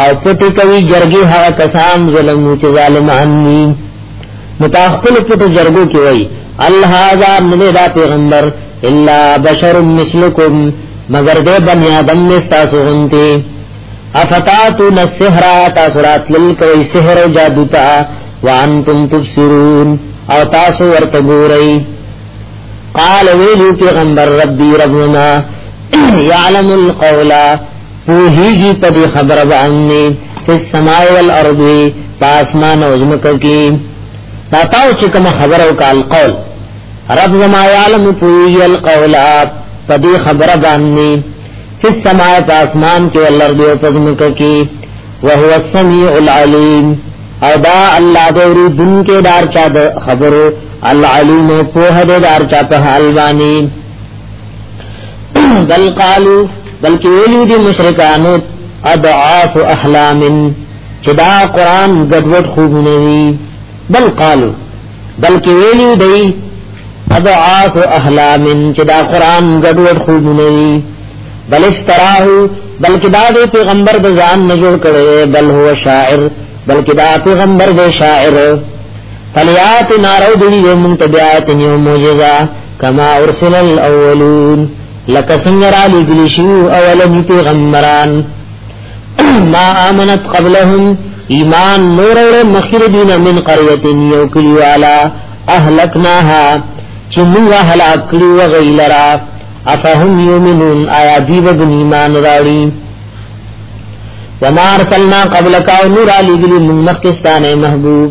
او پټی کوي جرګي هغه کسان ظلم چې ظالمان دي نو تا خپل پټو جرګو کې وای الله ذا من دا پیغمبر الا بشر مثلکم مگر دې بنی آدم نه تاسو غنتي افتاتو نسحر تاسو راتل کوي سحر او جادو تا وانتم تبصرون او تاسو ورته ګورئ قال ویلو پیغمبر ربی ربنا یعلم القولا پوهیږي په دې خبره باندې چې سماع والارض پاسمان او زمکه کې دا تاسو چې کوم خبره وکال قول رب زما یعلم پوهیږي القول په دې خبره باندې چې سماع پاسمان کې والارض او زمکه کې وهو السميع العليم او دا الله دوري دن کې دار چا خبرو العليم په هده دار چا په حال باندې بل قالو بلکې ویلو دي مشرکانو اضعاف احلام چې دا قران ګډوډ خوبونه دي بل قالو بلکې ویلو دي اضعاف احلام چې دا قران ګډوډ خوبونه دي بل استراه بلکې دا د پیغمبر د ځان نه جوړ کړي بل هو شاعر بلکې دا پیغمبر د شاعر فلیات نارو دی مونږ ته بیا ته نیو معجزہ کما ارسل الاولون لکه څنګه را لګلی شو اولنی پیغمبران ما امنت قبلهم ایمان نور اور مخیر دین من قریه یو کلی والا اهلکناها چې موږ هلاک کړو وغیلرا افهم یومنون آیا دی وګ ایمان راړي وما ارسلنا قبلک او نور علی ذل من مخکستانه محبوب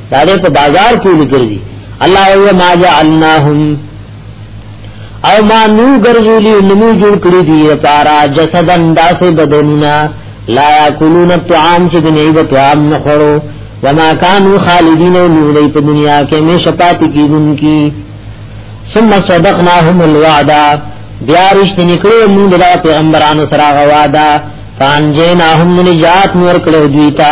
دا دې په بازار کې لیکل دي الله یو ما جعلناهم او ما نو ګرځولي نمو جوړ کړی دي لپاره جسدن داسې بدنونه لا یاکلون الطعام چې دنیا به طعام نه خورو وما كانوا خالدين ولوی په دنیا کې مې شپات کیدونکي ثم صدقناهم الوعد بیا رښتینی کړو موږ د پیغمبرانو سره غواده فانجیناهم نجات نور کړو دوی ته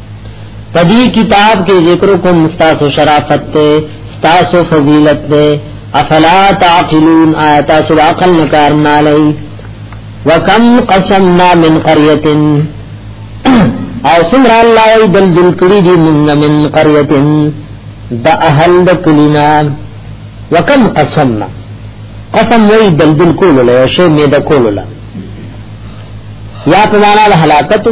پدی کتاب کې ذکر کوم تاسو شرافت ته تاسو فضیلت ته افلا تعقلون آیات سو عقل نکار نالی وکم قسمنا من قريه او سمر الله ای دل دل کړي دي من من قريه د اهل د کلینا وکم قسمنا قسم وی دل دل کول له شی می د کول له یا په معنا د هلاکتو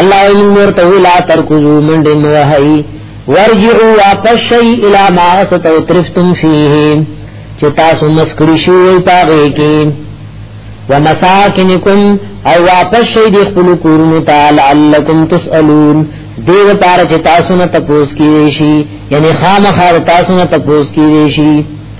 الله ان مرته لا ترکزو منډ موهي ورجعوا واپس شي الى ما ستو ترفتم فيه چې تاسو مسکري شوي پاږي کې ومساکنکم او واپس شي د خپل کورونو ته لعلکم تسالون دیو پار چې تاسو نه تپوس کیږي شي یعنی خامخا تاسو نه تپوس کیږي شي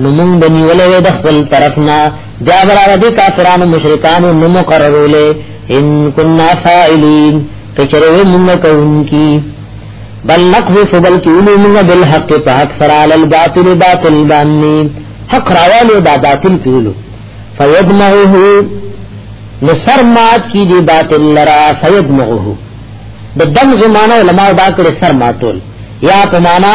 نو مونږ به نیولې وې د خپل طرف نه بیا برابر دي کافرانو مشرکانو نو مقررولې ان كنا فاعلين کچره مونږ کوونکی بل نقذف بل کیلو مونږ بالحق په حق سره عل الباطل باطل باندې حق راوالو دا باطل پیلو فیدمعه نو سر مات کی دی باطل لرا فیدمعه د دم زمانه علماء دا کړه سر ماتول یا په معنا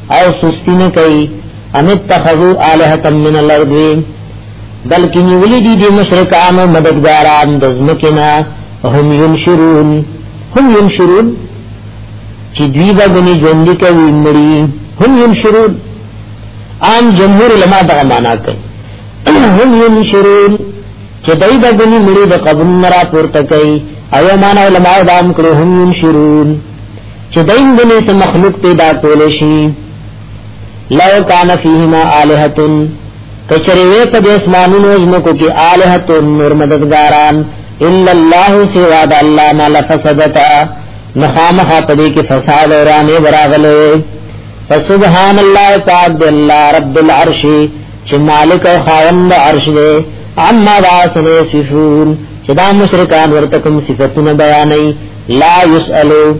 او سستی نه کوي ان اتخذوا الهه من الارض بلکې نیولې دي د مشرکانو مددګاران د ځمکنا هم ينشرون هم ينشرون چې دوی باندې ژوند کوي مړي هم ينشرون عام جمهور علما دا معنا کوي هم ينشرون چې دای باندې مړي د قبر نه را پورته کوي او معنا علما دا هم کړو هم ينشرون چې دین دنه سم مخلوق پیدا کول شي لو کان فیهما الہتن کچری وې په اسمانونو زمکو کې الہتن نور مددګاران الا الله سوا د الله نه لفسدتا مخامخ په دې کې فساد اورانه براغله فسبحان الله پاک دی الله رب العرش چې مالک او خاوند عرش دی اما دا سنه صفون چې دا مشرکان ورته کوم صفاتونه بیانوي لا يسألو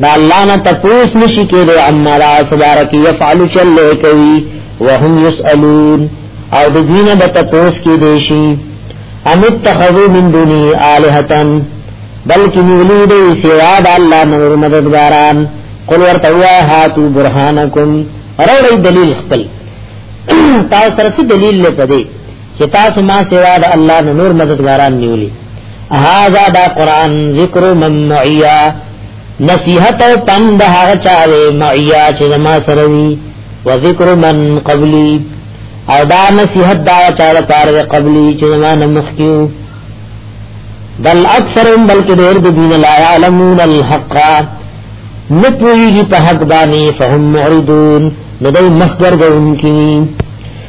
دا الله نه تپوس نشي کېدو اما را سبارک يفعل چل کوي وهم يسألون او د دین به تپوس کې دي شي ام اتخذوا من دوني الهه بلکې نیولې دي سوا د الله نور مددګاران قل ورته وای هاتو برهانکم راوړی دلیل خپل تاسو سره دلیل لپاره چې تاسو ما سوا د الله نه نور مددګاران نیولي هاذا دا قران ذکر من معیا نصیحت او پند هغه چاله معیا چې ما سره وی و ذکر من قبلی او دا نصیحت دا چاله پار قبلی چې ما نه مخکیو بل اکثرهم بلکې ډېر د دین لا علمون الحق نپویږي په حق باندې فهم معرضون نو دوی مخګر ګونکي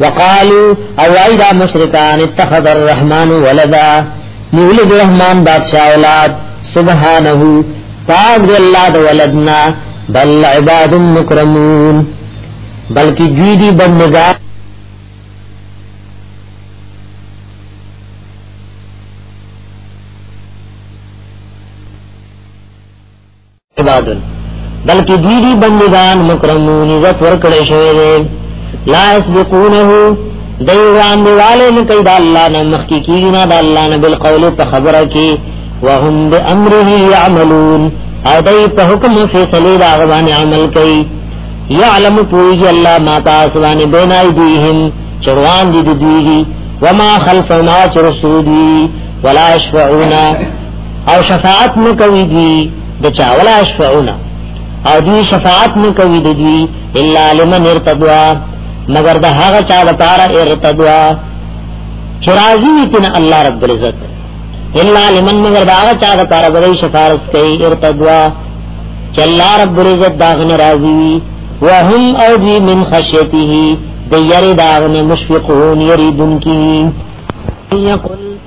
وقالو او وای دا مشرکان اتخذ الرحمن ولدا مولد رحمان بادشاہ اولاد سبحانه پاک دی الله د ولدنا بل عباد مکرمون بلکې دوی دی بندگان عباد بلکې دوی دي بندگان مکرمون عزت ورکړې شوی دی لا اسبقونه دی وان دی والے نه کوي د الله نه مخکې کیږي نه د الله نه بل قول په خبره کې وهم بامره يعملون او دی په حکم فیصله دا غوانه عمل کوي يعلم پوری الله ما تاسو باندې بنای دیهم چروان دي دوی دي وما خلفنا چرسودي ولا يشفعون او شفاعت نه کوي دوی د چا ولا شفعونه او دوی شفاعت نه کوي دوی الا لمن ارتضوا مگر د هغه چا لپاره ارتضوا چې راضي وي تن الله رب العزت الا لمن مگر دا هغه چا لپاره غوړي شفاعت کوي ارتضوا چې الله رب العزت دا غن راضي وي وهم او دوی من خشيته د یری داغنه مشفقون یریدون کی یقل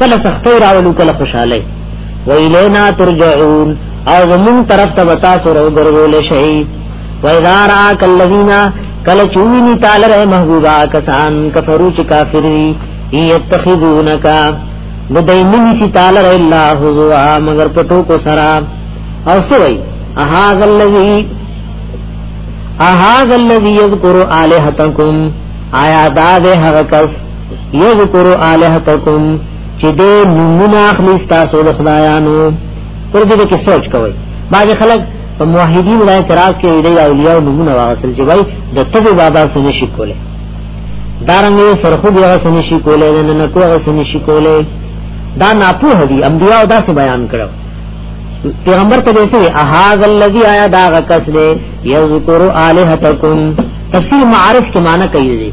کله سختي راولو کله خوشاله ویلینا ترجعون او زمون طرف ته وتا سره ګرځول شي و اذا راك الذين کله چویني تعالی رحم محبوبا کسان کفرو چې کافر دي یتخذونک نو دیننی سی تعالی رحم الله هوا مگر پټو کو سرا او سوئی احاذ الذي احاذ الذي يذكر الهتكم آیا دا ده هغه کس یذکر الہتکم چې دې نمونه اخلي تاسو د خدایانو پر دې کې سوچ کوئ باج خلک په موحدین لا اعتراض کوي د اولیاء نمونه واغسل چې وای د تبو بابا سره نشي کوله دارنګه سرخو بیا سره نشي کوله نه نه کوه سره نشي کوله دا ناپوه دي انبیاء دا څه بیان کړو پیغمبر ته دې سي احاذ الذی آیا دا غکس دې یذکر الہتکم تفسیر معارف کې معنی کوي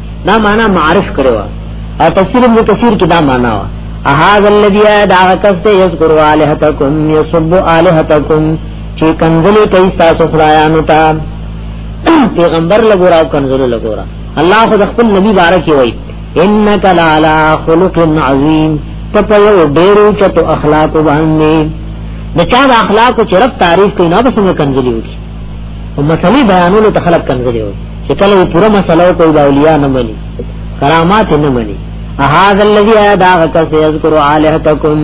دا معنا معرف کړو او تفسیر ابن کثیر کې دا معنا وا احاذ الذی دا کسته یذکر الہتکم یسب الہتکم چې کنزلی کوي تاسو خدایانو ته پیغمبر لګورا او کنزلی لګورا الله خو خپل نبی بارک وي انک لعلى خلق عظیم ته په یو ډیرو چتو اخلاق باندې د چا د اخلاق او چرپ تعریف کوي نه به څنګه کنځلې وکړي او مسلې بیانولو ته خلق کنځلې وکړي چې کله یې پوره مسله وکړو د اولیاء نه مني کرامات نه مني احاذ الذی ادا کس یذکر الہتکم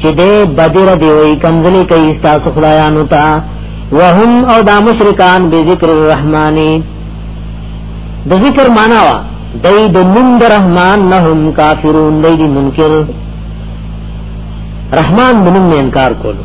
چې دې بدر دی وی کنځلې کوي تاسو خدایانو ته وهم او دا مشرکان به ذکر الرحمنی د ذکر معنا وا دای د نوم د رحمان نه هم کافرون دی منکر رحمان منم انکار کولو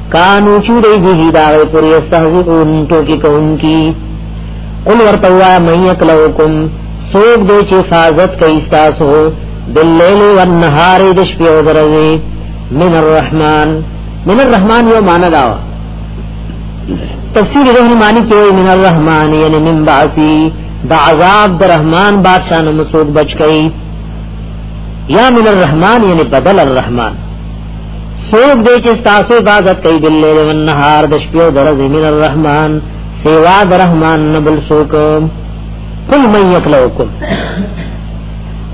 کانو چوری به دا پوری استهزئون ټوکی کوونکی قل ورتوا من یکلوکم سوک دې چې حفاظت کوي تاسو باللیل والنهار د شپې او ورځې من الرحمن من الرحمن یو معنا دا تفسیر رحمانی کې من الرحمن یعنی من باسی دا عذاب د رحمان بادشاہ نو مسوک بچ کئ یا من الرحمن یعنی بدل الرحمن سوک دے چې ستاسو عبادت کوي بل لیل و النهار د شپې او درځې من الرحمن سیوا د رحمان نبل سوک قل من یکلوکم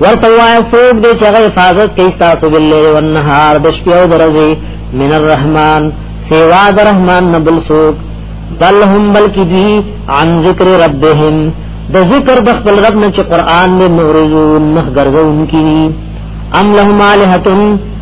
ورته وای سوک دے چې هغه حفاظت کوي ستاسو بل لیل و النهار د شپې او درځې من الرحمن سیوا د رحمان نبل سوک بل هم بلکی دی عن ذکر ربهم د ذکر د خپل رب نه چې قران دې مورزون مخ ګرځون کی ام لهم الہتن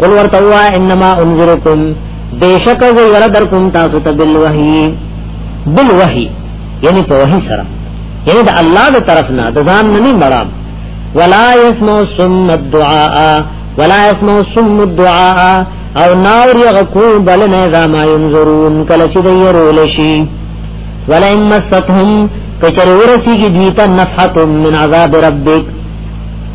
قل ورتوا انما انذركم بیشک زه یره در کوم تاسو ته بل وحی بل وحی یعنی په وحی سره یعنی د الله د طرف نه د ځان نه مرام ولا يسمع سم الدعاء ولا يسمع سم الدعاء او نار یغکو بل نه زما ينظرون کله چې دی رول شي ولا امستهم کچر ورسی کی دیتا نفحتم من عذاب ربک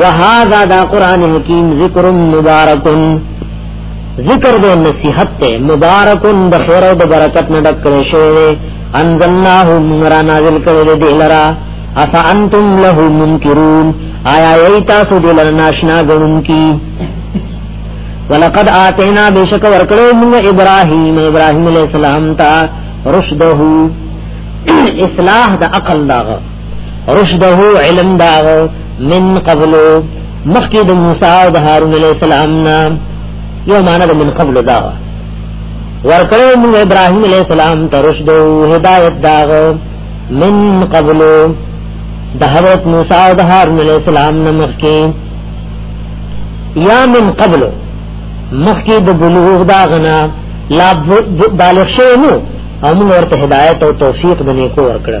وهذا دا قران حکیم ذکر مبارک ذکر دو نصیحت ته مبارک د خیر او د برکت نه ډک کړی شوی انزلناه مرا نازل کړی دی لرا افا انتم له منکرون آیا ایتا سو دل ناشنا غنون کی ولقد آتینا بشک ورکلو موږ ابراهیم ابراهیم علیہ السلام تا رشده اصلاح د عقل داغه رشده علم داغ من قبلو مخکې د موسی او د هارون علی السلام نه یو معنا د من قبل دا ورکړې موږ ابراهیم علی السلام ته رشد او هدایت دا من قبل د حضرت موسی او د هارون علی السلام نه مخکې یا من قبل مخکې د بلوغ دا غنا لا بالغ شوی نو او موږ ورته هدایت او توفیق د نیکو ورکړه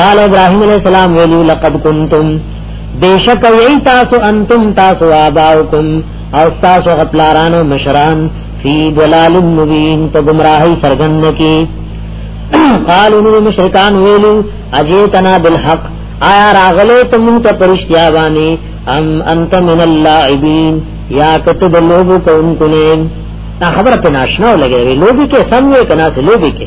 قال ابراهيم عليه السلام ویلو لقد كنتم بیشک یی تاسو انتم تاسو آباؤکم او تاسو غپلارانو مشران فی ضلال مبین په گمراهی سرګند کی قالو نو مشرکان ویلو اجیتنا بالحق آیا راغله تم ته پرشتیا باندې ام انت من اللاعبین یا کتب لوب کون کونه خبره په ناشنا لګی لوبي کې سم وې کنا سه لوبي کې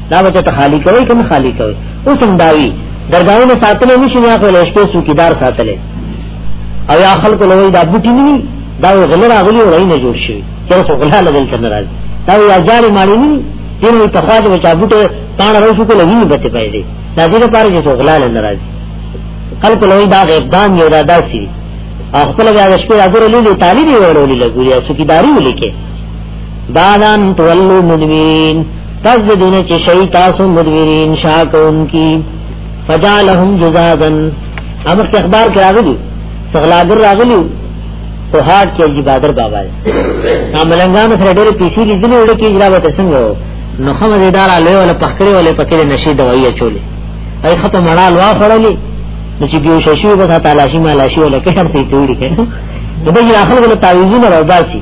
دا به ته خالی کوي کوم خالی کوي اوس هم داوی درګاونه ساتل نشي یا خو له شپې سوکیدار ساتل او یا خلکو له دا بوټی نه دا غل راغلی وای نه جوړ شي چې څو غلا لګل کنه راځي دا یا جاري ماړی نه دین په خوا د بچا بوټه پان راوښو کله ویني بته پای دی دا دې لپاره چې څو غلا نه راځي خلکو له دا غیبدان یو دا داسي خپل بیا د شپې راغره لیدل تعالی دی وړولې لګوري سوکیداری ولیکه دادان تولو مدمین پس د دینه چې شي تاسو مدبرین شاکون کی فجعلهم جزازا امر کې اخبار کې راغلي سغلاګر راغلي په هاټ کې جی بادر بابا یې املنګان سره ډېر پیسې دي دنه وړ کې اجرا وته څنګه نو خمه دې دار له ولا پخکړې ولې پکې نشي دوايي چولې اي خپل مړال وا خړلې نو چې بيو ششي به تعالی شي مالاشي ولې کې هر څه ټوړي کې نو به یې اخر ول تعویذونه راوباسي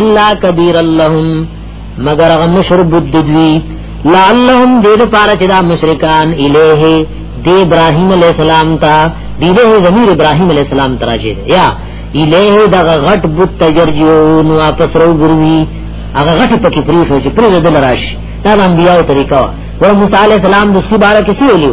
الا کبیر اللهم مگر غ مشر بود دوی لعلهم دې د پاره چې دا مشرکان الیه دی ابراهیم علی السلام ته دی له زمیر ابراهیم علی السلام تراجه یا الیه دا غټ بود تجرجون واپس رو ګروي هغه غټ پکې پریخو چې پرې دل راشي دا انبیاء طریقہ ور موسی علی السلام د سباره کې سی ویلو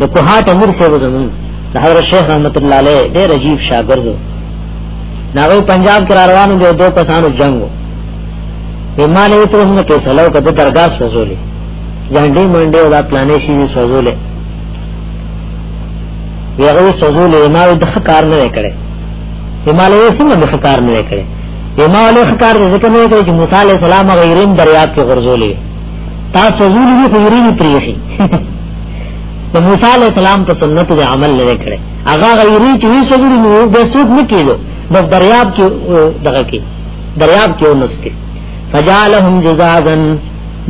د کوهاټ امیر صاحب زمون د حضرت شیخ رحمت الله علیه ډېر عجیب شاګرد ناوی پنجاب کې روانو دي دوه کسانو جنگ وو ایمان یې ته نه فیصله وکړه د درګاس وزولې جانډي منډي او دا پلانې شي نه سوزولې یغه سوزولې ما د کار نه کړې ایمان یې څنګه د کار نه کړې ایمان له کار ذکر نه کړې چې موسی علی السلام غیرین دریاب کې غرزولې تاسو زولي دي خوري نه پریخي د موسی علی السلام په سنت د عمل لري کړي هغه غیري چې هیڅ وګړي نه به سود نه کیدو بس دریاب کې دغه کې دریاب کې ونسته فجعلهم جزازا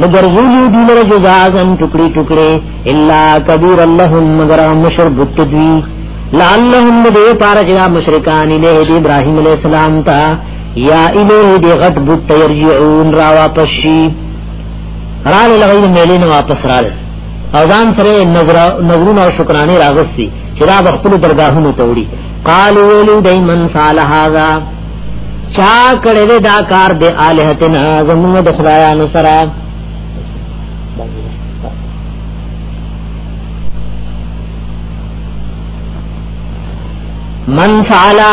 نګرزولی دی لره جزازا ټکړي ټکړي الا کبیر اللهم مگر مشر بت دوی لعلهم دې پارجا مشرکان له ابراهیم علی السلام ته یا الیه دی غټ بوت تیرجعون را واپس شي رال لغوی میلی نه واپس رال او ځان سره نظر نظرونه او شکرانه راغستی چې دا خپل درگاهونو ته وړي قالو ویلو دای من فعل هذا چا کړه دا کار به الہتنا زموږ د خدایانو سره من فعلا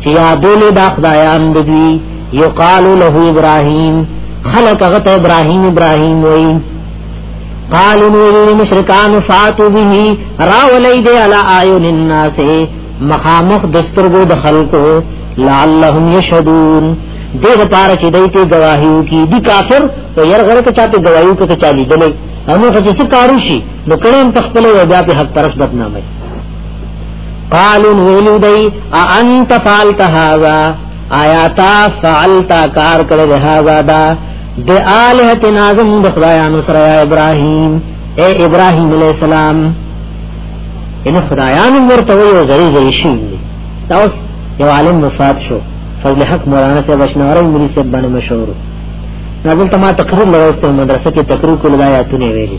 چې یادونه د خدایان د دوی یقال له ابراهیم خلق غت ابراهیم ابراهیم وای قالوا نور مشرکان فاتو به راولی دی علی اعین الناس مخامخ دسترګو د خلقو لعلهم یشهدون دې لپاره چې دای ته گواهیو کی دی کافر په ير غره ته چاته گواهیو کې ته چالي دلې هغه چې څه کارو شي نو کړم تخپل وجا په حق پرس بدنامه قالو نویلو دی انت فعلت هذا آیاتا فعلتا کار کرد هذا دا دی آلہت نازم دخدایانو سر یا ابراہیم اے ابراہیم علیہ السلام ان خدایانو مرتوی و زری زری شیم دی تاوس یو عالم وفات شو فضل حق مولانا سے بشنوری مری سے بانی مشورو نازل تما تقریر لگوسته مدرسه کې تقریر کول دا یاتونه ویلي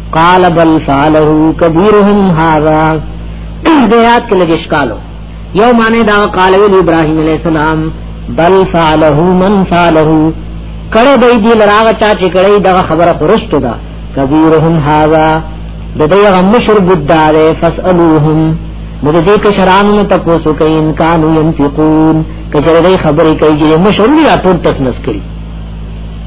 قال بل فعله كبيرهم هذا دیات کې لګش کالو یو معنی دا قال ویل ابراهيم عليه السلام بل فعله من فعله کړه دې دې لراغ چا چې کړه دا خبره پرستو دا كبيرهم هذا د دې غم مشر بوداره فسالوهم نو دې کې شرانو ته پوسو کوي ان کانو ينفقون کچره دې خبرې کوي چې مشر نه ټول تسنس کوي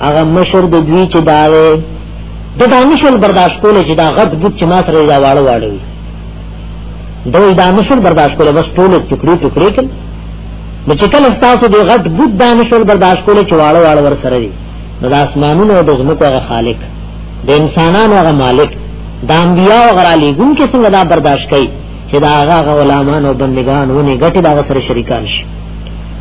هغه مشر د دوی چې دا وې د دانشل برداشت کول چې دا غټ ګټ چې ما سره دا واړو واړو وي دوی دانشل برداشت کول بس ټول ټکړي ټکړي کړي نو چې کله تاسو د غټ ګټ دانشل برداشت کول چې واړو واړو ور سره وي نو د اسمانونو او د زمکو هغه خالق د انسانانو هغه مالک د انبیاء او غرالې ګون کې څنګه دا برداشت کوي چې دا هغه غلامان او بندگان ونی غټي دا سره شریکان شي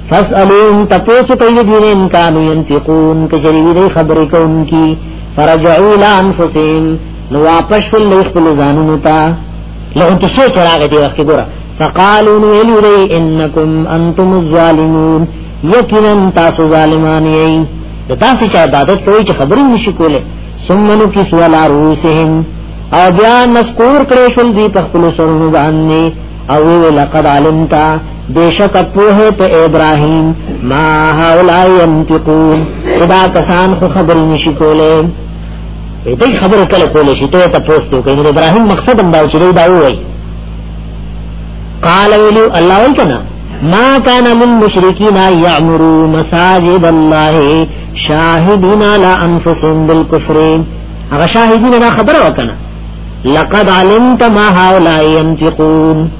فاسالون تپوسو کوي دین ان کانو ينفقون کجری وی خبرې کوونکی فرجعوا الى انفسهم نو واپس ول خپل ځانونو ته لو ته سوچ راغی دی وخت ګوره فقالوا ویلو دی انکم انتم الظالمون یقینا تاسو ظالمان یی د تاسو چا عبادت کوي چې خبرې نشي کوله ثم نکس ولا روسهم او بیا نسکور کړی شل دی په خپل سرونو باندې او وی لقد علمتا بیشک پوه ته ابراهیم ما هؤلاء ينتقون ادا کسان خو خبر نشی کوله دې خبره کله کوله شي ته ته پوسټ کوي نو ابراهيم مقصد هم دا چې دا وایي قال ویلو الله وکنا ما كان من مشرکین یعمرو مساجد الله شاهدون علی انفسهم بالکفر هغه شاهدون دا خبره وکنه لقد علمت ما هؤلاء ينفقون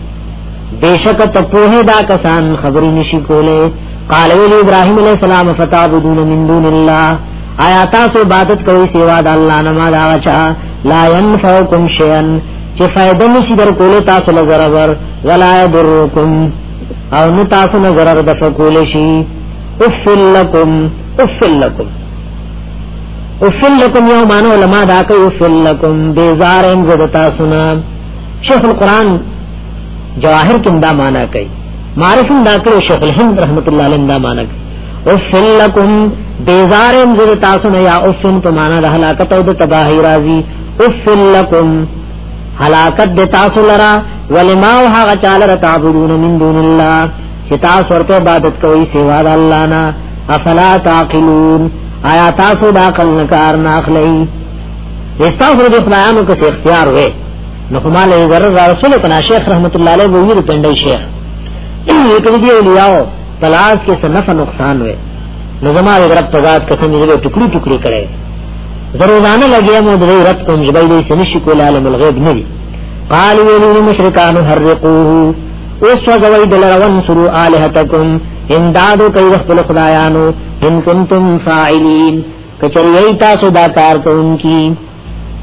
بیشک ته په دا کسان خبرې نشي کولې قال ویل ابراهيم عليه السلام فتعبدون من دون الله آیا تاسو عبادت کوئ سوا د الله نه ما دا چا لا ينفعكم شيئا چې فائدہ نشي در کولې تاسو له ضرر ولا يضركم او نو تاسو نه ضرر د فکول شي افل لکم افل لکم افل لکم یو معنی علماء دا کوي افل لکم بیزار ان زدتا سنا شیخ القران جواهر کوم دا معنی کوي معرف دا کوي شیخ الهند رحمت الله علیه دا معنی کوي افل لکم بیزار ان زدتا سنا یا افن په معنی د هلاکت او د تباہی راضی افل لکم هلاکت د تاسو لرا ولما او هغه چاله تعبدون من دون الله چې تاسو ورته عبادت کوئ سوا د الله نه افلا تعقلون آیا تاسو دا عقل نه کار نه اخلئ استاسو د خدایانو کې اختیار وې نو کوماله ضرر رسول کنا شیخ رحمت الله علیه وی د پندای شیخ یو کړي دی ویاو تلاش کې څه نفع نقصان وې نو زما د رب تزاد کته مې له ټکړي ټکړي کړي ضرورانه لګیا مو د رب کوم جبل دې سنشي کول عالم الغیب نه قالوا للمشرکان حرقوه اوس وځوي د لرون سرو الہتکم امدادو کوي د خپل خدایانو ان کنتم فاعلین کچریای تاسو دا کار کوونکی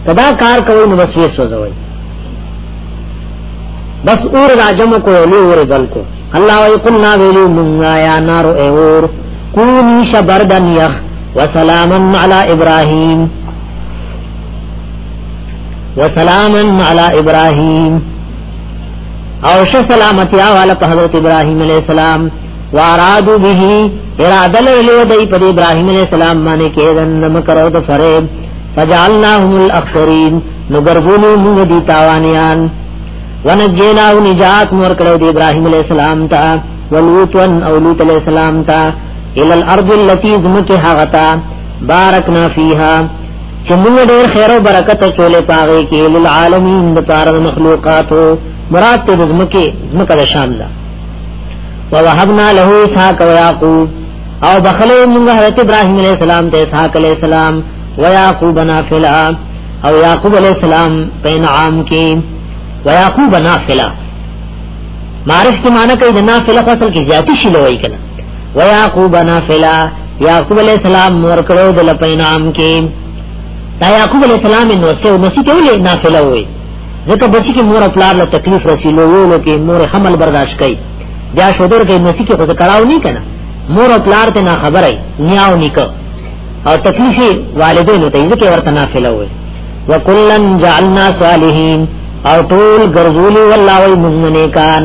کدا کار کوي نو بس ویسو وځوي بس اور راجم کو له اور دل کو الله وی قلنا ویلو مونږه یا نار اور کونی شبردن یخ وسلاما علی ابراهیم وسلاما علی ابراهیم او ش سلامتی والا په حضرت ابراهيم عليه السلام وارادو به اراده له دی په ابراهيم عليه السلام باندې کېدن مکرو د فريب فجعلناهم الاخسرين نو ګرځولو موږ دي تاوانيان ونجيناه نجات مور کړو د ابراهيم عليه السلام ته ولوط او لوط عليه السلام ته الى الارض التي زمكها غتا باركنا فيها چې موږ ډېر خیر او برکت چولې پاغې کې للعالمین د پاره مخلوقاتو مراد ته زمکه زمکه د شام ده ووهبنا له اسحاق و یاقوب او بخلو موږ حضرت ابراهیم علیه السلام ته اسحاق علیه السلام و یاقوب نافلا او یاقوب علیه السلام په انعام کې و یاقوب نافلا معرفت معنی کوي د نافلا فصل کې زیاتی شي لوي کنه و یاقوب نافلا یعقوب علیہ السلام مور کړو د لپینام کې دا یعقوب علیہ السلام نو سه مسیح ته ولې نافله وي ځکه بچی کې مور خپل له تکلیف رسیلو یو کې مور حمل برداشت کړي بیا شودر کې مسیح کې خو کړهو نه کنه مور خپل ته نه خبره نیاو نکو او تکلیف والدینو ته ځکه ورته نافله وي وکلن جعلنا صالحین او ټول ګرځولي والله وي مونږ نه کان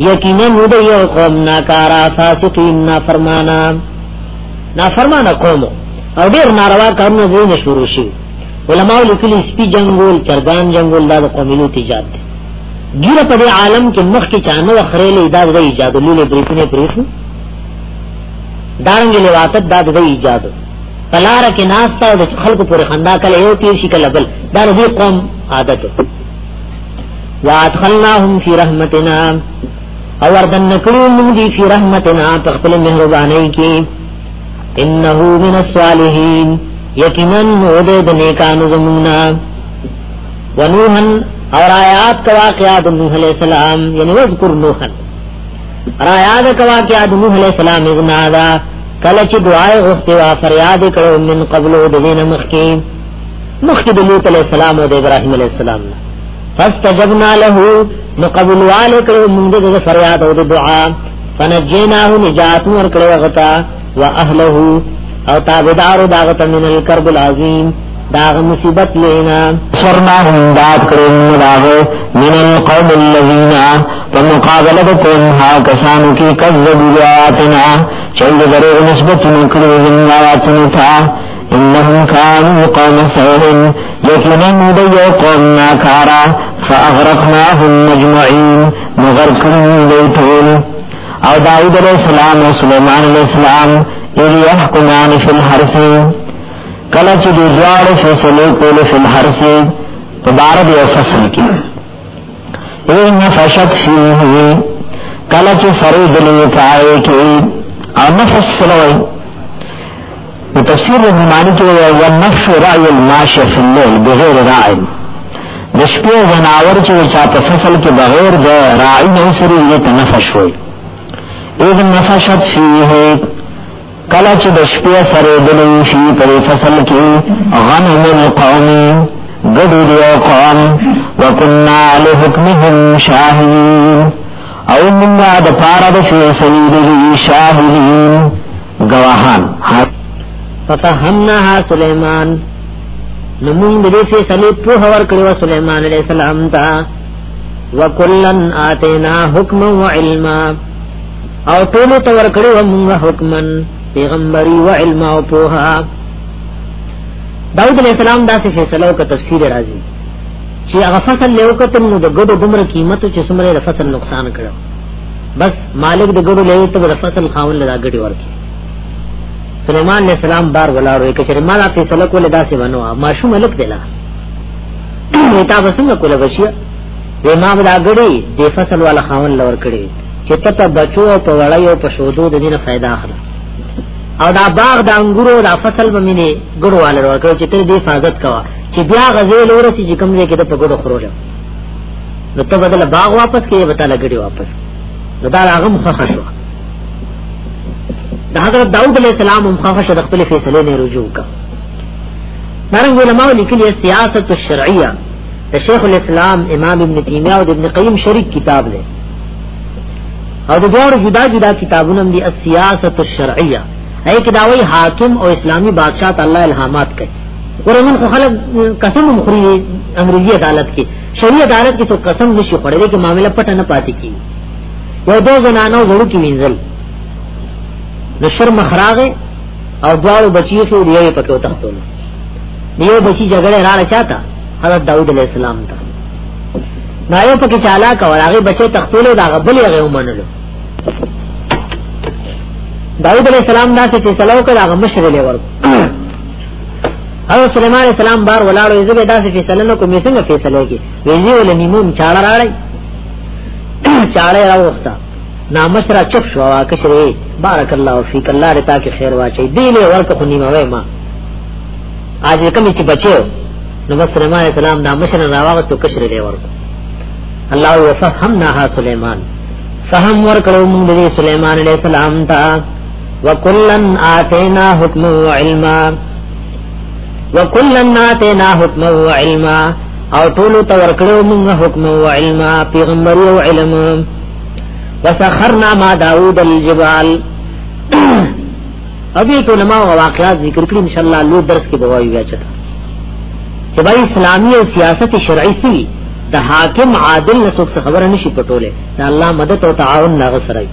یقینا ند یو قوم ناکارا فاسقین نافرمانا نافرمانا قوم او ډیر ناروا کارونه زوی نه شروع شي علماء لیکلي سپی جنگول چرګان جنگول دا قومینو تجارت دی ګیره په عالم کې مخ کې چانه وخرېلې دا د ایجاد لولې بریتونه پریښو دارنګ لواطت دا د ایجاد پلار کې ناستا او خلکو پر خندا کله یو تیر شي کله بل دا د قوم عادت یا ادخلناهم فی رحمتنا او وردن نکړو موږ دی فی رحمتنا په خپل مهرباني کې انه من الصالحین یقینا مود د نیکانو زمونا ونوحن اور آیات کا واقعات نوح علیہ السلام یعنی وذکر نوحن اور آیات کا واقعات نوح علیہ السلام اذ نادا کله چې دعای غوښتي وا فریاد کړو من قبل د دین مخکې مخکې د لوط علیه السلام او د ابراهیم علیه السلام نه فاستجبنا له نو قبول والے کړو موږ د فریاد او د دعا فنجیناه نجات ور کړو غتا واهله او تابعدار داغت من الكرب العظیم داغ مصیبت لینا سرنا هنداد کړو داغ من القوم الذين فمقابله کوم ها کسانو کې کذبوا آتنا چې د درو نسبت نکړو زموږ آیاتونو ته انهم كانوا قوم سوء یقینا دی یو قوم ناکارا فاغرقناهم مجمعين مغرقن دی ټول او داود علیہ السلام او سلیمان علیہ السلام اذ يحكمان في الحرث کله چې دوی دواړو فیصلې کولې په الحرث په بار دی فصل کې ان فشت فيه کله چې سره دلې پای کې او نفس سلوي په تفسیر رحمانی کې وایي والنفس رعی الماش فی الليل بغیر راع د شپې زناور چې چا په فصل کې بغیر د راعی نه سره یې تنفس وي اذن نفشت فيه کله چې د شپې سره د نوې شي په فصل کې غنم القوم ګډو دی قوم وکنا له حکمهم شاهدین او موږ د پاره د فیصلې د شاهدین گواهان ففهمناها سليمان نمون دې فیصله په هور کړو سليمان عليه السلام ته وکلن آتینا حکما و علما او ټول ته ور کړو موږ حکمن پیغمبري و علما او پوها داود علیہ السلام دا څه فیصله او تفسیر راځي چې هغه فصل له وخت نو د ګډو دومره قیمت چې څومره د فصل نقصان کړو بس مالک د ګړو لې ته د فصل خاون لدا ګډي ورکی سليمان عليه السلام بار ولاړو کې چې مالا په سلو کول داسې ونو ما شو ملک دلا تا وسنګ کول بشیا وې ما دا ګړي د فصل والا خاون لور کړي چې ته په بچو په وړای او په شودو د دینه फायदा اخلي او دا باغ د انګورو دا فصل به مینه ګړو والا لور کړي چې ته دې حفاظت کوا چې بیا غزل ورسې چې کم دې کې د په ګړو خروج نو ته بدل باغ واپس کې به تعالی ګړي واپس نو دا هغه مخه شو د حضرت داوود علیه السلام مخه شو د خپل فیصله نه رجوع کا نرنګ علماء لیکلي سیاست الشرعیه د شیخ الاسلام امام ابن تیمیه او د ابن قیم شریک کتاب دی او د دوه جدا جدا کتابونه دي السیاست الشرعیه هي کداوی حاکم او اسلامی بادشاہ الله الهامات کوي ورمن خو خلک قسم مخری انګریزي عدالت کې شریع عدالت کې څوک قسم نشي خوړلې کې معاملې پټه نه پاتې کی یو دو زنانو وړو کې منځل د شرم خراغه او دواړو بچی خو دیوې پکې وتختول دیو بچی جګړه راړه چاته حضرت داوود علیه السلام ته دا یو پکې چالا کا وراغه بچي تختول دا غبل یې غو منلو داوود علیه السلام دا چې سلام کړه هغه مشر له ورکو او سليمان عليه السلام بار ولاړو یې زبې داسې فیصله نو کومې څنګه فیصله کی ویلی ول نیموم چاړه راړی چاړه راوخته نامشرا چپ شو وا کشری بارک الله فیک الله رتا کې خیر واچي دی له ورته خو نیمه وای ما اج کوم چې بچو نو بس سليمان عليه السلام دا مشر راوغته کشری له ورته الله وفهمناها سليمان فهم ورکړو موږ دې سليمان عليه السلام ته وکلن آتینا حکم و علما وکلن آتینا حکم و علما او ټولو ته ورکړو موږ حکم او علم پیغمبر او علم وسخرنا ما داوود الجبال او دې ټول ما واقعات ذکر کړی ان شاء الله لو درس کې بوایو بیا چتا چې بای اسلامي او سیاست شرعي سي د حاکم عادل نسوک خبره نشي پټوله دا الله مدد او تعاون لا غسرای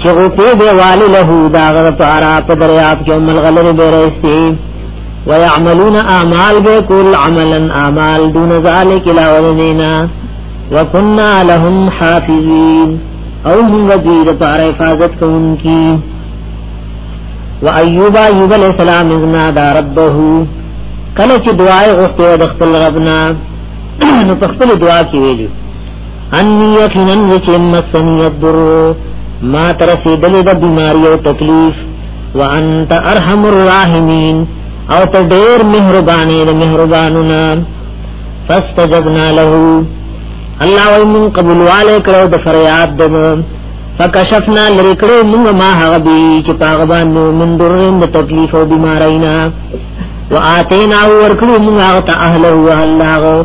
چې او په دی والی له دا غر پارا په دریاب کې ملغلر به رستی ويعملون اعمال به کول عملا اعمال دون ذلك لا ولدینا وكنا لهم حافظين او موږ دې لپاره حفاظت کوونکی و ایوب ایوب علیہ السلام اذنا دا ربه کله چې دعای غوښته د خپل ربنا نو په خپل دعا کې ویلو انی یقینا چې مسنی الدر ما ترسی دل د بیماری او تکلیف وانت ارحم الراحمین او ته ډیر مهربانه د مهربانو نه فاستجبنا له الله وی من قبول والے کړو د فریاد دمو فکشفنا لرکړو موږ ما هغه بي چې پاغه باندې من درن د تکلیف او بیمارینا واتینا ورکړو موږ هغه ته اهله او الله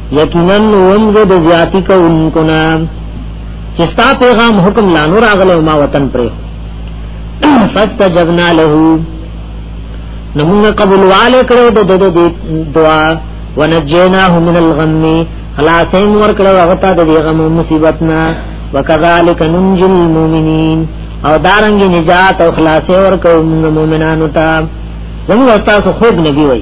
یقینا ومز د زیاتی کو ان کو نا چې ستا پیغام حکم لا نور اغله ما وطن پر فاستجبنا له نمونه قبول والے کړو د د دعا ونجیناه من الغم خلاصې مور کړو هغه ته د غم مصیبت نه وکذالک ننجی المؤمنین او دارنګ نجات او خلاصې ور کوم مومنانو ته زموږ استاد خوب نبی وای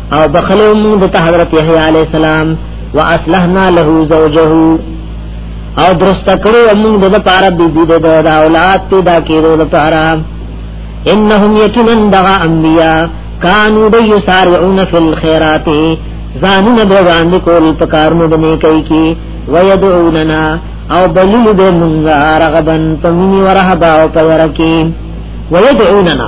او بخلو مونږ د حضرت یحیی علی السلام واصلحنا له زوجه او درست کړو مونږ د پاره بی بی د اولاد پیدا کړو د پاره انهم یقینا دغا انبیاء کانو د یسارعون فی الخيرات زانو نه باندې کول په کارونو د نیکي کی ويدعوننا او بلل به مونږه رغبن په مینه ورهبا او په ورکی ويدعوننا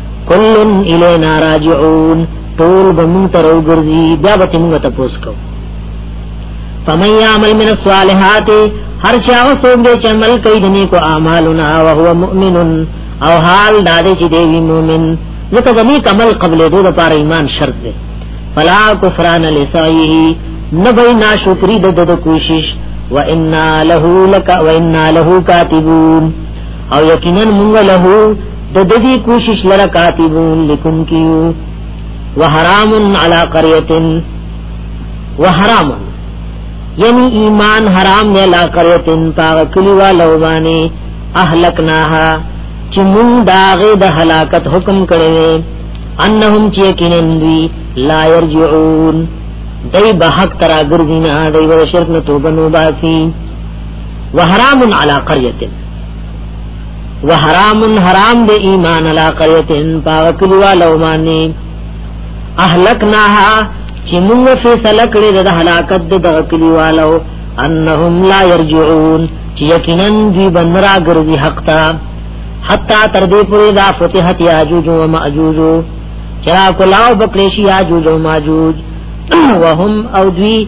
کلن الینا راجعون ټول به مونږ ته راوګرځي بیا به مونږ ته پوس کو فمن یعمل من الصالحات هر چا وسوګ دې چې عمل کوي د نیکو اعمالنا او هو مؤمن او حال دا دې چې دی مؤمن ځکه د نیک عمل قبل دې لپاره ایمان شرط دی فلا کفران لسعیه نبی ناشکری د د کوشش و انا له لک و انا له کاتبون او یقینا موږ له د دې کوشش لره کاتبون لیکون کیو وحرام علی قريه وحرام یعنی ایمان حرام نه علی قريه پاغ کلی والو باندې اهلکناها چې مون داغه د هلاکت حکم کړي انهم چې کینن وی لا يرجعون دای به حق ترا ګرځینا دای به شرک نه توبه نو باسي وحرام علی قريه وحرام حرام دے ایمان علا قریتن پاوکلی والو مانی احلکناها چې موږ فیصله کړې د هلاکت د دغه کلی والو انهم لا يرجعون چې یقینا دوی بنرا ګرځي حق ته حتا تر دې پورې دا فتحت یاجوج و ماجوج چرا کولاو بکلیشی یاجوج و ماجوج وهم او دوی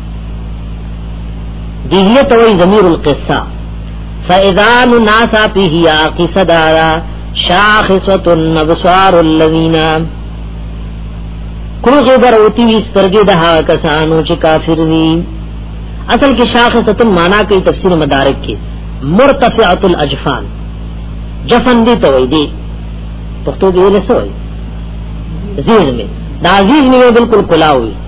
دیهیه ته وایي ضمیر القصه فاذا الناس فيه یا قصه دارا شاخصه النبصار الذين کروغه بروتی وی سترګې د هغه کسانو چې کافر دي اصل کې شاخصه تن معنا کوي تفسیر مدارک کې مرتفعه الاجفان جفن دي ته وای دي پښتو دې له سوې زیر می دا زیر نیو بالکل کلاوي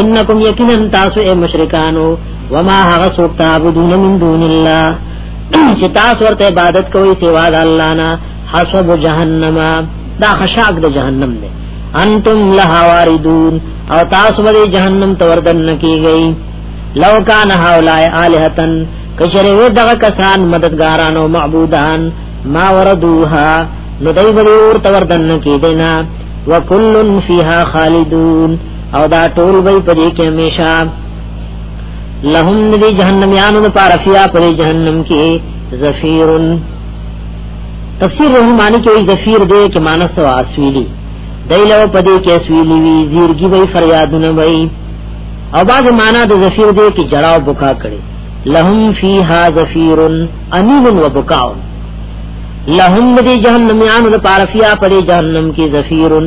انکم یقینا تاسو اے مشرکانو وما هغه سو تعبدون من دون الله چې تاسو ورته عبادت کوئ سوا د الله نه حسب جهنم دا خشاک د جهنم دی انتم لها واردون او تاسو به جهنم ته وردن کیږئ لو کان هؤلاء الہتن کچره و دغه کسان مددګاران او معبودان ما وردوها نو دای به ور تور دن کیدنا وکلن فیها خالدون او دا ټول وی پدې کې همیشه لهم دی جهنم یانو لپاره فیا پر جهنم کې زفیرن تفسیر روح معنی کې وی زفیر دې کې معنی سو اسویلی دایلو پدې کې اسویلی وی زیرګي وی فریادونه وی او باز معنی د زفیر دې کې جړاو بوکا کړي لهم فیها زفیرن انیل و بکاون لهم دی جهنم یانو لپاره فیا پر جهنم کې زفیرن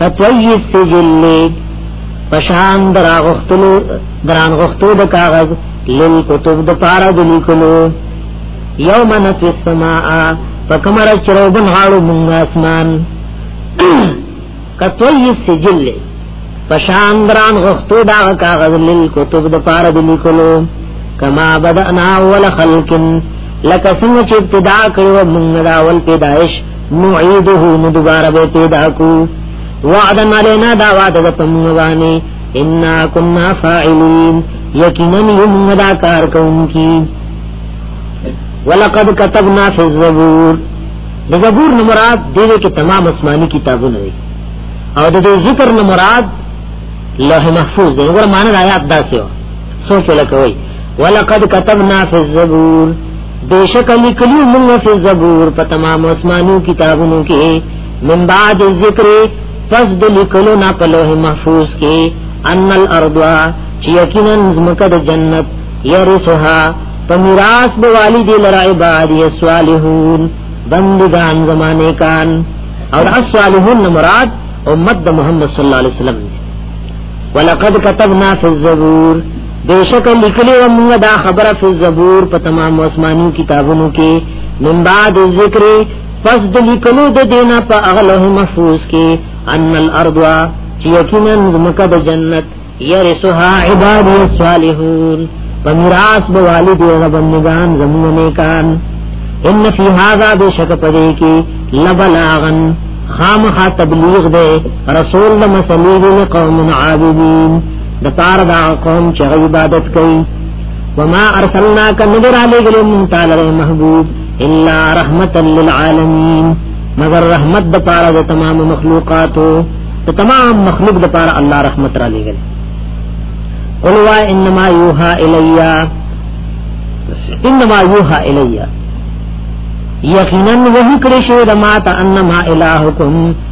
کتوی سجل پشان دراغختلو درانغختو د کاغذ لیل کتب د پارا د لیکلو یوم نفی السماء فکمر چروبن غاړو مونږ اسمان کتوی سجل پشان درانغختو دا کاغذ لیل کتب د پارا د لیکلو کما بدأنا اول خلق لکه څنګه چې ابتدا کړو مونږ دا اول پیدائش نعيده مدبار به پیدا کو وعدا علينا دا وعده د پمغانی ان كنا فاعلين یقینا یم دا کار کوونکی ولقد كتبنا في الزبور د زبور نه مراد دغه کې تمام آسماني کتابونه دي او د دې ذکر نه مراد لوح محفوظ دی وګوره معنی آیات داسې و سوچ لکوي ولقد كتبنا في الزبور بیشک لکلیو منگ فی الزبور پا تمام اسمانو کتابنو کے من بعد الذکر پس د لکلو نا په لوح محفوظ کې ان الارض چې یقینا زمکه د جنت یرثها په میراث به والد لرا عباد الصالحون بندگان زمانه کان او الصالحون مراد امت محمد صلی الله علیه وسلم ولقد كتبنا في الزبور بیشک لکلی و مونږ دا خبره فی الزبور په تمام آسماني کتابونو کې من بعد ذکر پس د لیکلو د دینا په اغله محفوظ کې ان الارض چې یقینا مکه د جنت یرسها عباد الصالحون په میراث به والد او بندگان زمونه نیکان ان فی هذا بشک پدې کې لبلاغن خامخا تبلیغ دے رسول مسلیل قوم عابدین د پار دا قوم چې عبادت کوي وما ارسلناک نذر علی گلم تعالی محبوب الا رحمتا للعالمین مگر رحمت د پار د تمام مخلوقاتو د تمام مخلوق د پار الله رحمت را لګل قل وا انما یوها الیا انما یوها الیا یقینا وحی کړی شوی د ما ته انما الہکم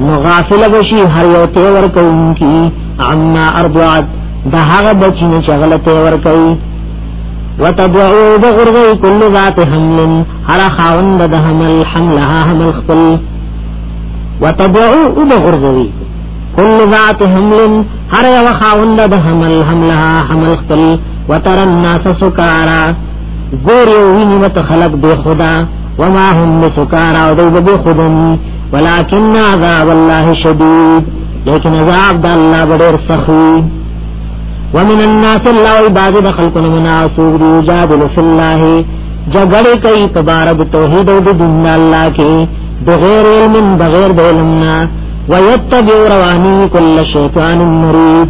نو غافل بشي هر یو ته ور کوونکی عما ارضعت دا هغه بچی نه شغله ته ور کوي وتدعو بغرغي كل ذات حمل هر خاوند د حمل حملها حمل خپل وتدعو بغرغي كل ذات حمل هر یو خاوند د حمل حملها حمل خپل وتر الناس سکارا ګور یو ویني مت خلق به خدا وما هم سکارا او دوی به خودنی ولكن عذاب الله شديد لیکن عذاب د الله ډېر سخی ومن الناس الله بعض د خلقنا مناسوب دی جادل فی الله جګړه کوي په بار د توحید او د دین الله کې بغیر علم بغیر د علمنا ويتبع رواني كل شیطان مرید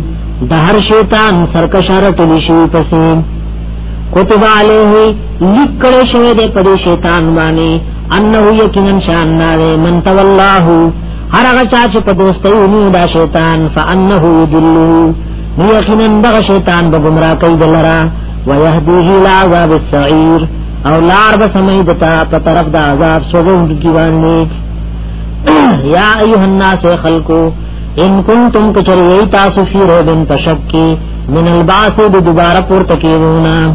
د هر شیطان سرکشار تلی شي پسې کتب علیه لیکل شوی د پدې شیطان باندې انه یقینا شان نار من تولاه هر هغه چا چې په دوستۍ ونیو دا شیطان فانه یدلو نو یقینا دغه شیطان به گمراه کوي دلرا ويهديه الى عذاب السعير او لار به سمې دتا په طرف د عذاب سوزون کی باندې یا ایها الناس خلقو ان کنتم کچری تاسو فی ربن تشکی من الباس د دوباره پورته کیونه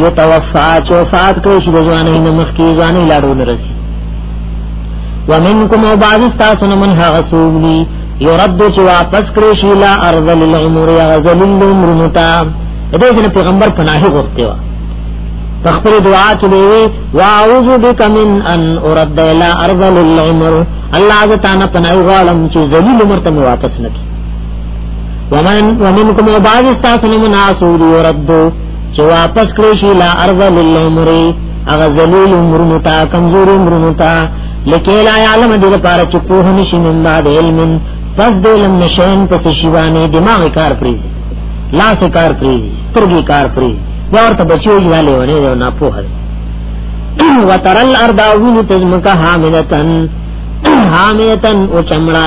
یو توفا چوفات کړی شي د ځواني نه مخکې ځواني لاړو نه رسی ومنکم او بعض تاسو نه من هغه سوګلی یرد چې واپس کړی شي لا ارض للعمر یا غزل العمر متا دې جن پیغمبر پناهي غوښته وا تخبر دعا کې دی واعوذ بک من ان ارد الى ارض للعمر الله عز تعالی پناهي غوړم چې ذلیل عمر ته واپس نکي ومن ومنکم او بعض تاسو نه من هغه سوګلی یرد چې واپس کړی شي لا ارض للعمر هغه ذلیل عمرونو ته کمزوري عمرونو ته لکه لا علم دې لپاره چې په هني شي من بعد علم پس دې لم نشین پس شیوانه دماغ کار کړی لا څه کار کړی سترګې کار کړی دا ورته بچو ځاله ونه نه په هر وترل ارض او تزمکه حاملتن حاملتن او چمړه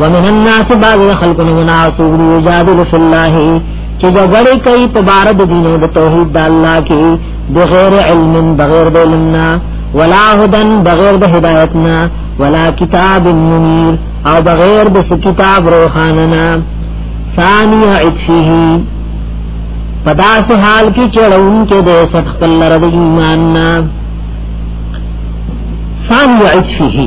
ومن الناس بعض خلق من الناس يجادل في الله چې جګړه کوي په بار د دین او د توحید د الله کې بغیر علم بغیر د علمنا ولا هدن بغیر د هدایتنا ولا کتاب منیر او بغیر د کتاب روحاننا ثانی عطفه پدا سے حال کی چڑھون کے دے سخت اللہ رب ایماننا ثانی عطفه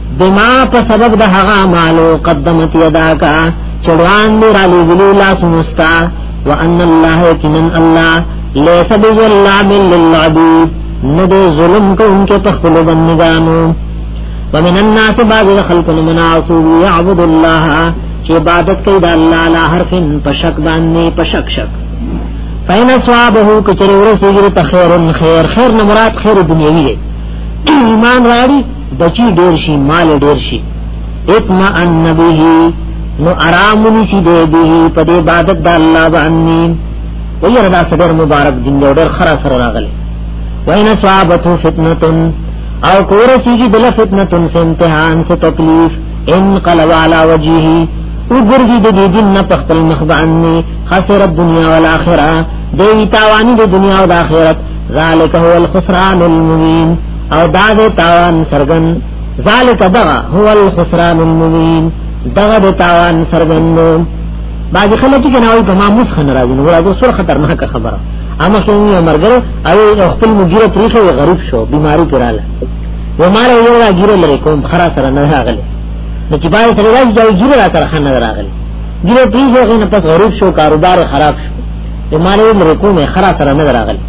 بما په سبب د هغه مالو قدمت یداکا چړوان دی را لګلی لا سمستا وان الله یقینا الله ليس بظلام للعبيد ندی ظلم کوونکې په خپل بندګانو ومن الناس بعض خلق من عاصو يعبد الله چې عبادت کوي د الله لا حرف په شک باندې په شک شک فین ثوابه کچره ورسېږي ته خیر خیر خیر نه مراد خیر دنیوي ایمان راړي بچی ډیر شي مال ډیر شي اتما ان نبیه نو آرام نشي دی به په عبادت د الله باندې ویره دا صدر مبارک دین دی ډیر خرا سره راغلی وین صحابته فتنتن او کورسی کی دل فتنتن سے امتحان سے تکلیف ان قلب علی وجهه وګرځي د دې دین نه پختل مخ باندې خسر الدنيا والاخره دوی تاوانی د دنیا او د آخرت ذالک هو الخسران المبین او دا د تاوان سرګن ذالک دغه هو الخسران المبین دغه د تاوان سرګن بعض خلک کې نوې په ماموس خن راځي نو راځي سره خطرناک خبره اما څنګه مرګره او خپل مجیره تاریخ غریب شو بیماری پراله و مال یو را ګیره لري کوم خرا سره نه راغله نو چې باندې سره راځي دا ګیره را سره خن راغله ګیره پیږي نه پس غریب شو کاروبار خراب شو و مال یو لري کوم خرا سره نه راغله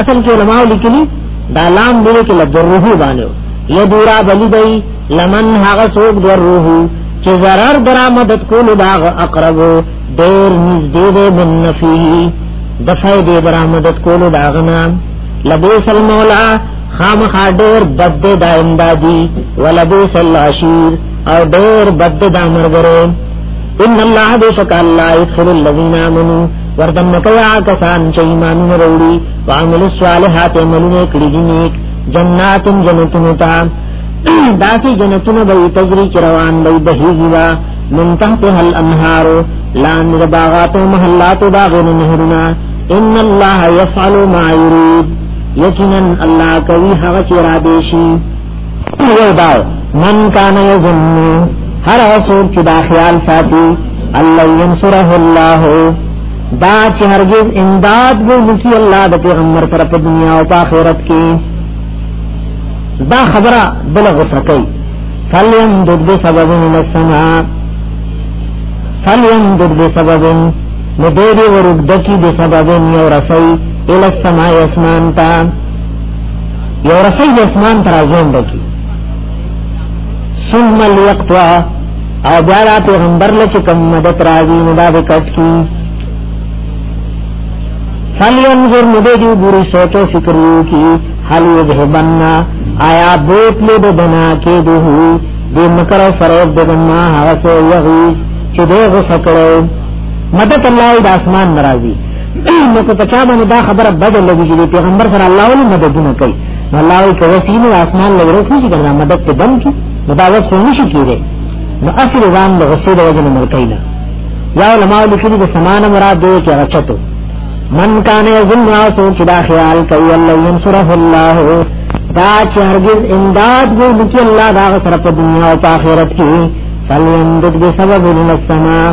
اصل کې علماء لیکلي دا لام دې کې لدره باندې یدورا بلی دی لمن هغه سوق دره چې zarar درا مدد کول دا اقرب ډېر نږدې دی من نفي د فائدې درا مدد کول دا غنا لبیس المولا خام خاډر بد د امدادي ولبیس العشیر او ډېر بد د امرګره ان الله دې فک الله يدخل الذين امنوا وردن مکیا کسان چې ایمانونه وروړي او عمل صالحات عملونه کړی دي نیک جنات جنتونو ته داسې جنتونه به تجری چروان به بهیږي من تحتها الانهار لاندې باغات او محلات او باغونه نهرونه ان الله يفعل ما يريد یقینا الله کوي هغه چې را دي شي وای دا من کان یظن هر اسور چې دا خیال ساتي الله ينصره الله دا چې هرگز امداد به وکي الله د پیغمبر پر په دنیا او په آخرت کې دا خبره بل غوسه کوي فلیم دد به سبب من السما فلیم دد به سبب نو دې دې ورګدکی به سبب یو رسي الى السماء اسمان ته یو رسي د اسمان تر ازوم دکی ثم ليقطع او بیا دا پیغمبر لچ کم مدد راوی نو دا وکټ کی فلینظر مددی بوری سوچو فکریو کی حل یذهبنا آیا بوت له بدنا کې دوه د مکر او فریب د بنا هغه یغیز چې دغه سکړو مدد الله د اسمان ناراضي نو په چا باندې دا خبره بدل لګي چې پیغمبر سره الله ولې مددونه کوي نو الله وی کوي چې نو اسمان له ورو کې څنګه مدد ته بند کی نو دا وس نه شي کېږي نو اصل ځان له غصې د وجه نه مرکینا یا علماء لیکلي د سمان مراد دی چې راچتو من کان یظن واسو چې دا خیال کوي الله ينصره الله دا چې هرگز امداد وو لکه الله دا سره په دنیا او آخرت کې فلیندد بسبب السماء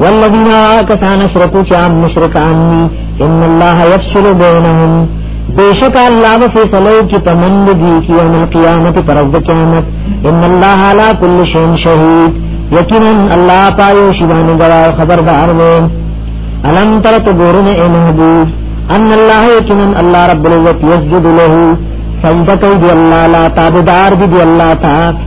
والذین کسان شرکو چا مشرکان نی ان الله یفصل بینهم بیشک الله و فیصلو کی پمند دی کی یوم القیامت پر از قیامت ان الله علی کل شیء شهید یقینا الله پایو شیوان گوا خبردار وو الم تر تو ګورن اے محبوب ان الله یقینا الله رب العزت یسجد له سجدہ کوي دی الله لا تابدار دی الله تعالی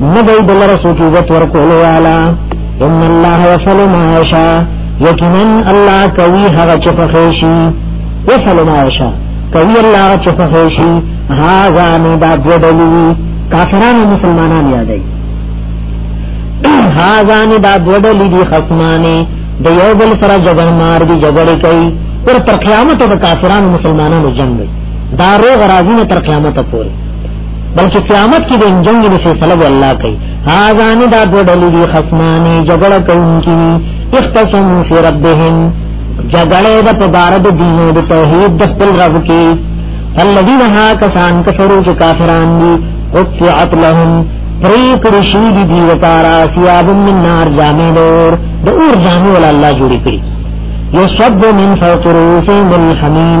نبی دلر سوچ عزت ورکول والا ان الله يفعل ما يشاء یقینا الله کوي هغه چې فخشي يفعل ما يشاء کوي الله چې فخشي هاذا نه دا بدلی کافرانو مسلمانان یادای هاذا نه دا بدلی دي خصمانه د یو بل سره جګړه مار دي جګړه کوي پر تر قیامت د کافرانو مسلمانانو جنگ دی دا روغ راځي نه تر قیامت پورې بلکې قیامت کې د انجنګ د فیصله به الله کوي هاذان دا دوه ډلې دي خصمانه جګړه کوونکي اختصموا فی ربهم جګړه د تبارد دین او د توحید د خپل رب کې الذين ها کسان کفروا چې کافران دي قطعت لهم طریق رشید دی وطارا سیاب من نار جامع نور د اور جامع ولا الله جوړی کړی یصب من فوق رؤوسهم الحمیم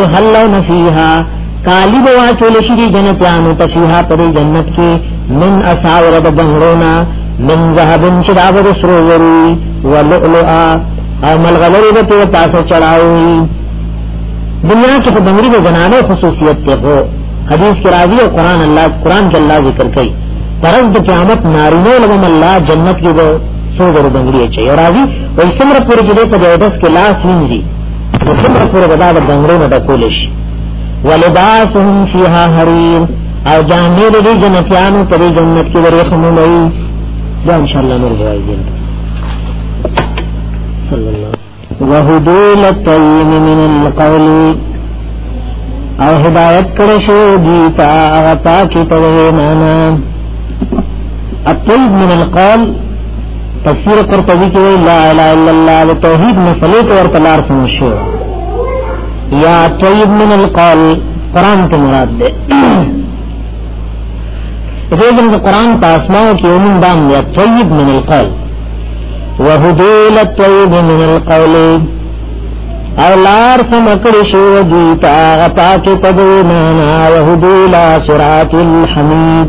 یحلون فیها کالی بوا چول شری جنتیانو تفیها پر جنت کی من اصاور د بنگړونا من ذهب شراب د سرو وری ولؤلؤا او ملغلری د په تاسو چړاوی دنیا کې په بنگړي د زنانه خصوصیت ته هو حدیث کې راځي او قران الله قران کې الله ذکر کوي پرز د قیامت نارینه لوم الله جنت کې به سو درو بنگړي چي راځي او څومره پوری کې په دې داس کې لاس وینځي نو څومره پورې به دا د ګنګړو نه ډکول شي ولباسهم فيها حرير او جامې دې جنتیانو په دې جنت کې ورې خمولې دا ان شاء الله نور ځای دې صلی الله وهدو لطيم من القول او هدایت کړه شو دي تا هغه پاکي په وینا نه الطيب من القول تفسیر قرطبی کې لا اله الا الله د توحید مسلې په ورته لار سم شو یا طیب من القول قران ته مراد ده دغه د قران په اسماء کې ومن دام یا طیب من القول وهدول الطیب من القول او لار سم کړی شو دی تا غتا کې تدوی معنا وهدول صراط الحمید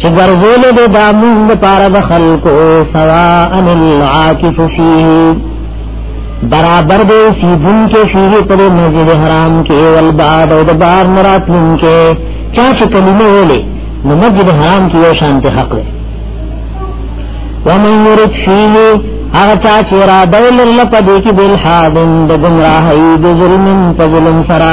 چې ګرځولې د دامن د پاره د خلکو سوا ان العاکف فيه برابر دې سیدن کې فيه پر مسجد حرام کې ول بعد او د بار مراتلون کې چا چې کلمه ویلې نو مسجد حرام کې یو شانته حق دی ومن يرد فيه هغه چا چې را دول الله په دې کې بل حادن د گمراهۍ د ظلم په ظلم سره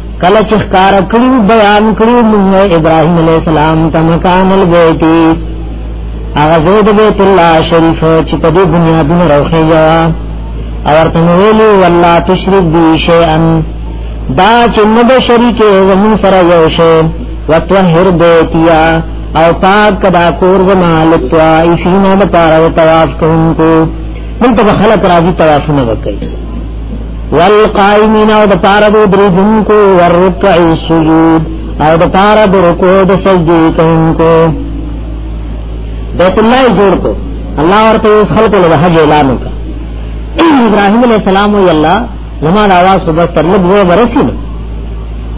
کله چې ښکار کړو بیان کړو موږ ابراهيم عليه السلام ته مکان البيت هغه زید بیت الله شریف چې په دې بنیادونو راوخی یا او ورته ویلو والله تشرک بی شیئا دا چې نه به شریک زمون سره یو شی وتوهر بیتیا او پاک کدا کور زما لطائفین د پاره طواف کوونکو دلته خلک راځي طوافونه وکړي والقائمین او د پاره د درځونکو ورکع السجود او د پاره د رکوع د سجدي کوونکو بیت الله جوړ کو الله ورته اوس خلق له حج اعلان وکړ ابراهيم عليه السلام وی الله زما د आवाज په بس تر لږه ورسېد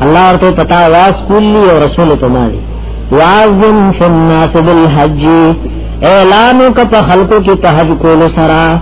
الله ورته پتا आवाज کولی او رسول ته مالي واذن فی الناس بالحج اعلان وکړه خلقو کې تهج کول سره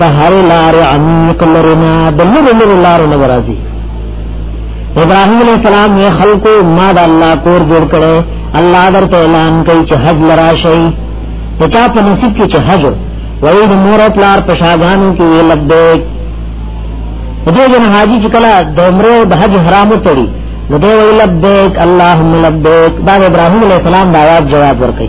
بهر لار عمیق لرنا د لر لر لار نه راځي ابراهيم عليه السلام یې خلکو ما د الله کور جوړ کړي الله درته اعلان کوي چې حج لرا شي ته چا په نصیب کې چې حج وایي د مور او پلار په شاګانو کې یې لبیک دې جن حاجی چې کله د عمره د حج حرام تړي نو دې ویل لبیک اللهم لبیک دا ابراهيم عليه السلام دا جواب ورکړي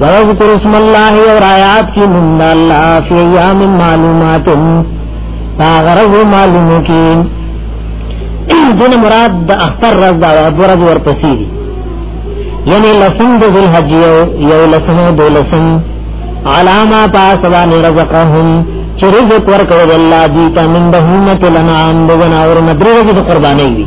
وذكر اسم الله اور آیات کی من الله فی ایام معلومات فغرض معلومو کی دین مراد د اختر رض دا ورځ ورپسې دي یعنی لسم د ذل حج یو یو لسم دو لسم علاما پاسوان رزقهم چې رزق ورکړي الله دې ته من بهمت لنا عند جناور مدرجه قرباني وي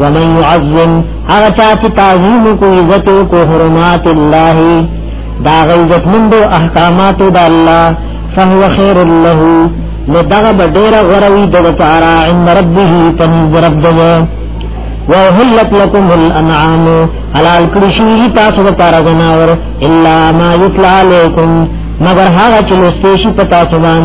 ومن يعظم هغه چا چې تعظیم کو عزت کو حرمات الله دا غیظت مند احکامات د الله فهو خير له نو دغه ډیر غروي د لپاره عند ربه تنز رب دغه وحلت لكم الانعام حلال کړی شي تاسو لپاره جناور الا ما يطلع عليكم مگر هغه چې لستې شي پتا سبحان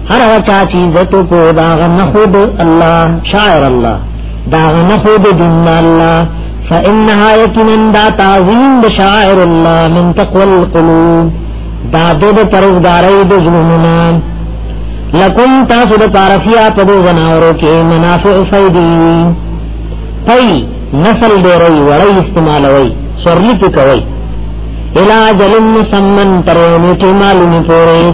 هر هغه چا چې عزت کو دا غنه خود الله شاعر الله دا غنه خود دین الله فانها یقینا دا تعظیم د شاعر الله من تقوى القلوب دا د پرزګارۍ د ظلمونه لکم تاسو د پارفیا په دو زناورو کې منافع فیدی پی نسل ډیرې وړې استعمالوي سورلی پکوي الا جلن مسمن ترونه کې معلومه پوره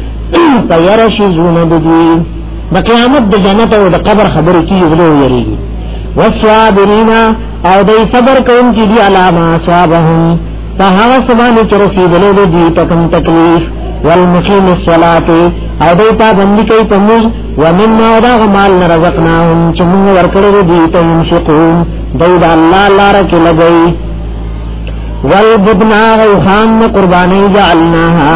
تیار شي زونه د دوی د قیامت د جنت او د قبر خبرې کیږي زړه ویریږي وسوابرینا او دې صبر کوم چې دی علامه صوابهم په هغه سبانه چې رسیدلې د دوی تکم تکلیف والمقیم الصلاة او دې پابندي کوي په موږ ومما دا مال رزقناهم چې موږ ورکړې دي ته ينفقون دوی د الله لار کې لګي والبدنا او خام قرباني جعلناها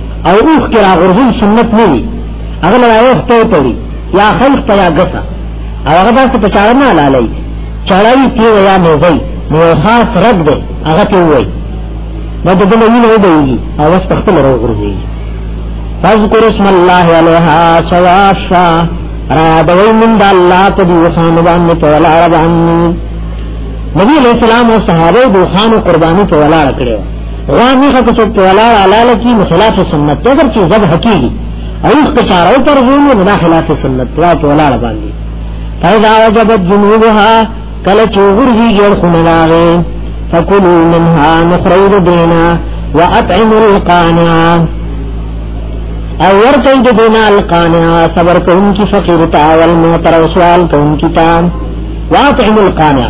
او اوخ کې راغورځول سنت نه وي هغه له اوخ ته تړي یا خلق ته یا غسه او هغه داسې په چاړه نه لالي چړای تی ویا نه وي نو خاص رد دی هغه ته وي دا د دې نه دی او اوس په خپل راغورځي فذكر اسم الله عليها سواشا را دوی من دا اللہ پا دی وخان باننی پا ولا رب عنی نبی علیہ السلام و صحابه دوخان و قربانی پا ولا رکڑے غوا میخه که څوک په ولاړ حلاله کي نو خلاف سنت دی اګر چې ذبح کېږي او اوښ په چاره وپرځوي نو دا خلاف سنت دی په ولاړه باندې فاذا وجبت جنوبها کله چې وغورځېږي اړخونه د هغې فکلو منها نو خورئ د دې نه واطعموا القانع او ورکړئ د دې نه القانع صبر کوونکي فقیر ته والمعتر او سوال کوونکي ته واطعموا القانع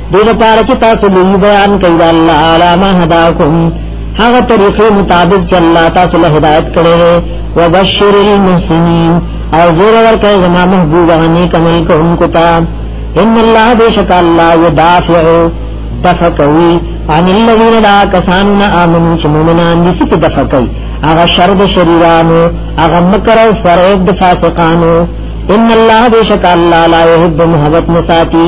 دې لپاره چې تاسو لوی بیان کوي د الله اعلی ما هداکم هغه طریقې مطابق چې الله تاسو له هدایت کړو وبشر المحسنین او زور ورکړئ زما محبوب غني کمل کوونکو ته ان الله بشک الله يدافع دفقوي عن الذين لا كساننا امنوا چې مؤمنان دي چې دفقوي هغه شر د شریرانو هغه مکر او فریب د فاسقانو ان الله بشک الله لا يحب محبت مساتی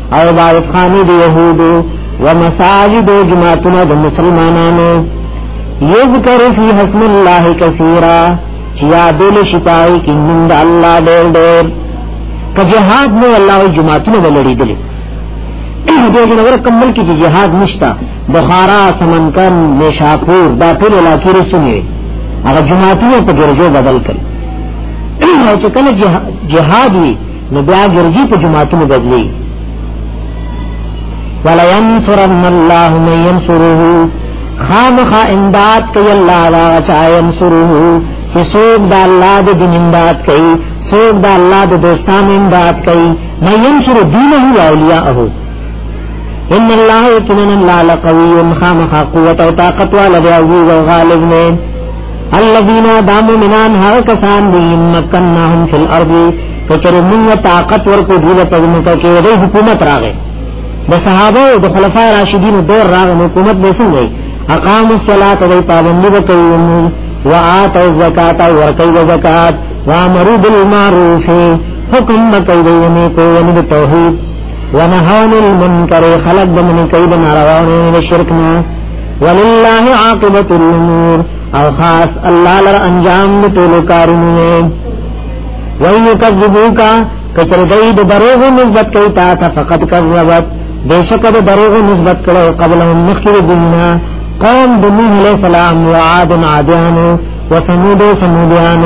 او بارقانی دی یهودو ومساجد و جماعتنا دی مسلمانانو یذکر فی حسن اللہ کثیرا چیا دل شپائی کی نند اللہ دیر دیر که جهاد نو الله جماعتونه ولړي دي دې جنور کوم ملک کې جهاد نشتا بخارا سمنکن نشاپور دا ټول علاقې رسمي هغه جماعتونه په ګرځو بدل کړي او چې کله جهاد وي نو بیا ګرځي په جماعتونو بدلی ولا ينصرن الله من ينصره خامخ امداد کوي الله لا چا ينصره چې څوک د الله د دین امداد کوي څوک د الله د دوستان امداد کوي من ينصر دينه واولياءه ان الله يكن الله لقوي خامخ قوت او طاقت والا دی او غالب نه الذين دامو منان ها کسان دي مکنهم فی الارض کچره موږ طاقت ورکو دی له پزمکه کې د حکومت راغې د صحابه او د خلفای راشدین دور راغې حکومت به څنګه اقام الصلاه د پابندی وکوي و اتو زکات او ورکوي زکات و امرو بالمعروف حکم وکوي د نیکو ونی د توحید و نهون المنکر خلق د منکر د ناروا او شرک نه ولله عاقبت الامور او خاص الله لر انجام د ټول کارونه وای یکذبوکا کچره دای د دروغ نسبت کوي تا ته فقط کذبت بیشک د دروغ نسبت کړو قبل هم مخکې دنیا قوم د نوح علیہ السلام و عاد عادیان و ثمود ثمودیان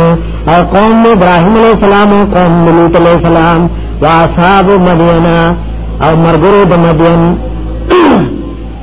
او قوم ابراهیم علیہ السلام او قوم لوط علیہ السلام و اصحاب مدینہ او مرګرو د مدین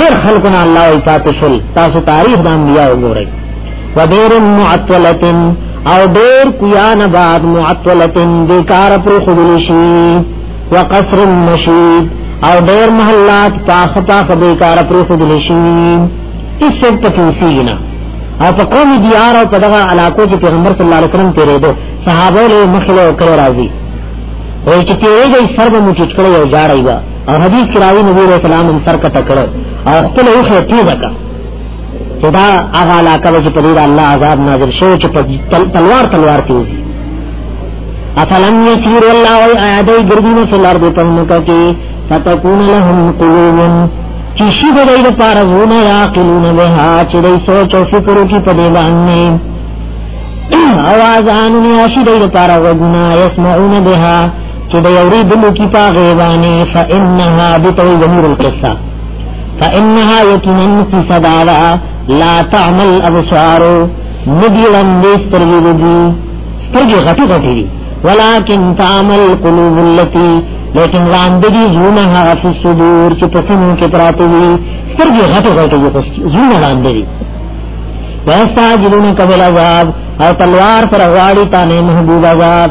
ډیر خلقنا الله ای پاتشل تاسو تاریخ د انبیاء وګورئ ودیر معطلتن او ډیر کویان بعد معطلتن بیکار پر خودلشی وقصر مشید او ډیر محلات پاخ پاخ بیکار پر خودلشی اس وقت پتوسی نه او په قوم دیار او په دغه علاقو چې پیغمبر صلی الله علیه وسلم تیرېدو صحابه له مخله او کړه راځي وای چې تیرېږي سر به مو ټټ کړی او جاړی او حدیث کراوی نبی علیہ السلام هم سر کته کړو او خپل اوخه تیزه کا چې دا هغه علاقه چې په دې الله عذاب نازل شو چې په تلوار تلوار تیزي افلم یسیر الله او ایادای ګرځینه په لار دې په مکه کې فتكون لهم قلوب چې شي د دې لپاره زونه یا قلون بها چې دې سوچ او فکر وکړي په دې باندې او اذان یا شي د دې لپاره وګنا یسمعون بها چې د یوري دلو کی پا غیبانی فإنها بتوی ضمیر القصه فإنها یقینا فی صداوا لا تعمل ابصار ندی لندې سترګې دي سترګې غټي غټي دي ولكن تعمل قلوب التي لیکن وړاندې دي زونه هغه په صدور چې په سینو کې پراته دي سترګې غټي غټي دي زونه وړاندې دي واستا جنونه کبل عذاب او تلوار پر غواړي تانه محبوب عذاب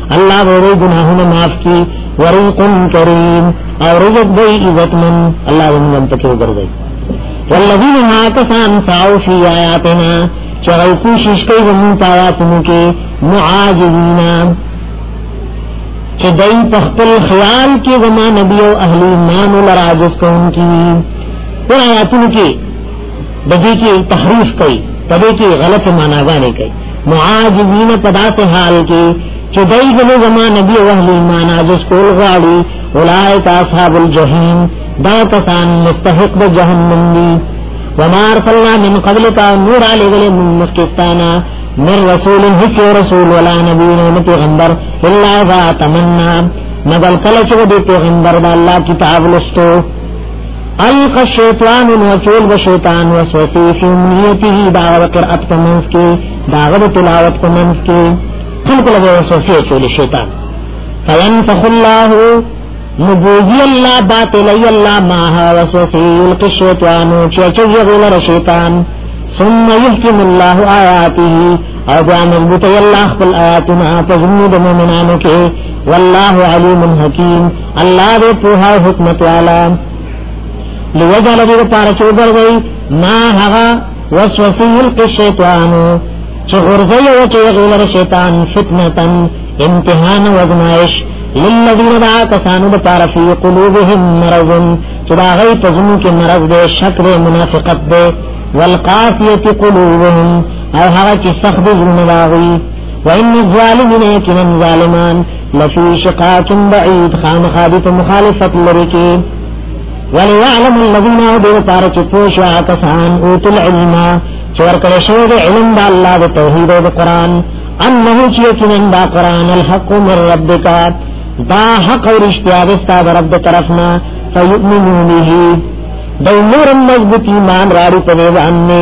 الله ورې ګناهونه معاف کی ورزق کریم او رزق دی عزتمن الله ونن پکې وګرځي والذین ما کسان سعوا فی آیاتنا چغل کوشش کوي زمون پایاتونو کې معاجزینا چې دای په خپل خیال کې زما نبی او اهل ایمان لراجس کوونکی پر آیاتونو کې د دې کې تحریف کوي په دې کې غلط معناګانې کوي معاجزین په داسې حال کې چې دای زمو زما نبی او اهل ایمان عاجز کول غواړي اولئک اصحاب الجحیم دا کسان مستحق د جهنم دي وما ارسلنا من قبلك نور علی ذل مکستانا من رسول هیڅ رسول ولا نبی نه پیغمبر الا ذا تمنا مگر کله چې د پیغمبر د الله کتاب لستو الق الشیطان الوصول و شیطان وسوسی فی امنیتی داغ قرأت کمنس کی داغ تلاوت کمنس کی خلق لگے وسوسی چول شیطان فینفخ اللہ نبوزی اللہ باطلی اللہ ماہا وسوسی الق الشیطان چیچو یغلر شیطان ثم یحکم اللہ آیاتی او بیا مضبوطی اللہ خپل آیاتنا پزمید مومنانو کے واللہ علیم حکیم الله دې په هاو حکمت والا لوجه لدی لپاره چې وګرځي ما هغه وسوسه یلقي شیطان چې ورځي او چې غولر شیطان فتنتن امتحان او ازمائش للذین دعا کسانو لپاره فی قلوبهم مرض چې دا غي په زمو کې مرض دی شک دی منافقت دی والقاسیه قلوبهم او هغه چې سخت زړه واغوي وان الظالمین یقینا ظالمان لفی شقاق بعید خامخا دی په مخالفت لري کې وليعلم الذين دې پار چې پوښا کسان او تل علم چې ورکړې شو د علم د الله د توحید او د قران انه چې یقینا دا قران الحق من ربک دا حق او رښتیا د ستاسو رب د طرفنا فیؤمنون به د نور مضبوط ایمان راړي په دې باندې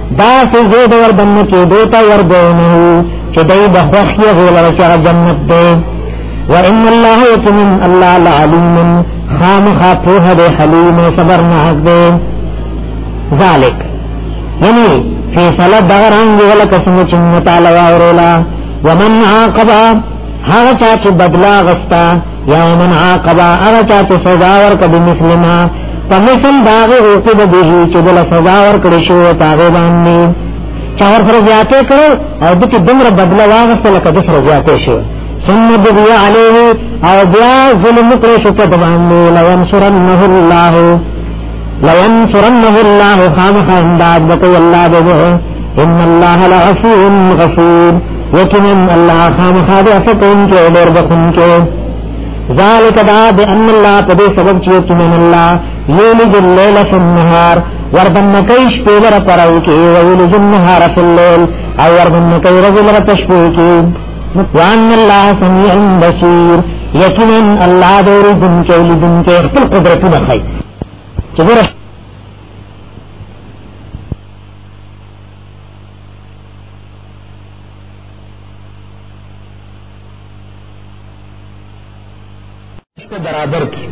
دا چې زه د ور دنه کې دوته ور دونه چې دای د خوښي غولر چې جنت دی و ان الله یتم الله العلیم خامخا په هغه حلیم صبر نه حق دی ذالک یعنی فیصله دا رنګ ولا قسم چې متعالی ورولا ومن عاقبا هغه چا چې بدلا غستا یا من عاقبا هغه چا چې سزا ورکړه د مسلمه په مثل داغه عقوب به چې دل سزا ورکړي شو هغه باندې چا ور سره زیاته کړو او د کې دمر بدل واغسته لکه د سره زیاته شو ثم بغي عليه او بیا ظلم کړو شو په باندې لو انصرنه الله لینصرنه الله خامخ امداد بکو الله دغه ان الله لعفو غفور یقینا الله خامخ دې افقون کې ډېر بخون کې ذالک دا د ان الله په دې سبب چې یقینا الله یولج الليل فی النهار وردن کوي شپې لره پرو کې ویولج النهار فی الليل او وردن کوي ورځ لره شپې کې وان الله سميع بصير یقینا الله دور دن کې لیدن کې خپل قدرتونه خای چې ګوره په برابر کې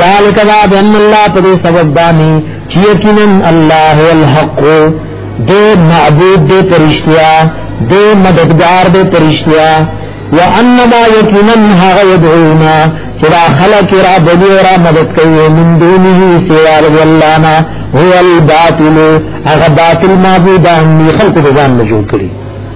ذالک دا بن الله په دې سبب باندې چې یقینا الله الحق دې معبود دې پرشتیا دې مددگار دې پرشتیا وانما یقینا هغه يدعونا چې دا خلق را بلی را مدد کوي من دونه سوا الله نه هو الباطل هغه باطل معبودان خلق دې ځان نه جوړ کړی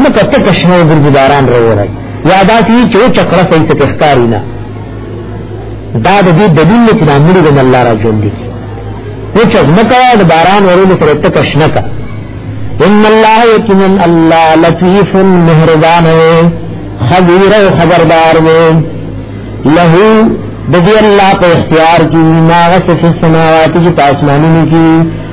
نو کته کښنو ګرځي باران راوړی یا دا چې چې چکر سي څه تخکاری نه دا د دې دلیل چې د امر د الله را ژوند دي نو چې ځمکه د باران ورولو سره ته کښنه کا ان الله یقینا الله لطیف مهربان خبیر او خبردار دی له د دې الله په اختیار کې ما غس في السماوات چې پاسمانونو کې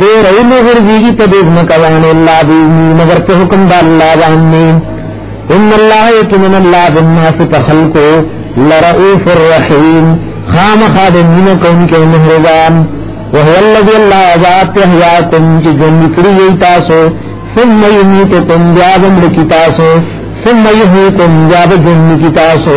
دې رونه ورځيږي په دې ځمکه باندې الله دې مگر په حکم د الله باندې ان الله یکمن الله بالناس تخلقو لرؤوف الرحیم خامخا دې مين کوم کې مهربان وهو الذي الله ذات احیاکم چې ژوند کړی تاسو ثم یمیتکم بیا دم لکی تاسو ثم یحییکم بیا دم لکی تاسو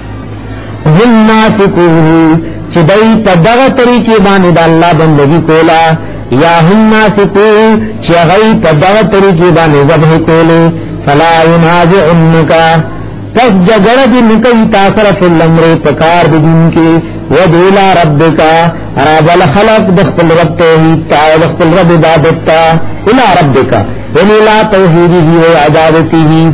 هم ناسکوه چې دای په دغه طریقې باندې د الله بندگی کولا یا هم ناسکوه چې غي په دغه طریقې باندې ذبح کوله فلا ينازعنك پس جګړه دې نکوي تاسو سره په لمر په کار دې دین کې ودولا ربک را بل خلق د خپل رب ته تا د خپل رب عبادت تا الى ربک یعنی لا توحیدی و عبادتی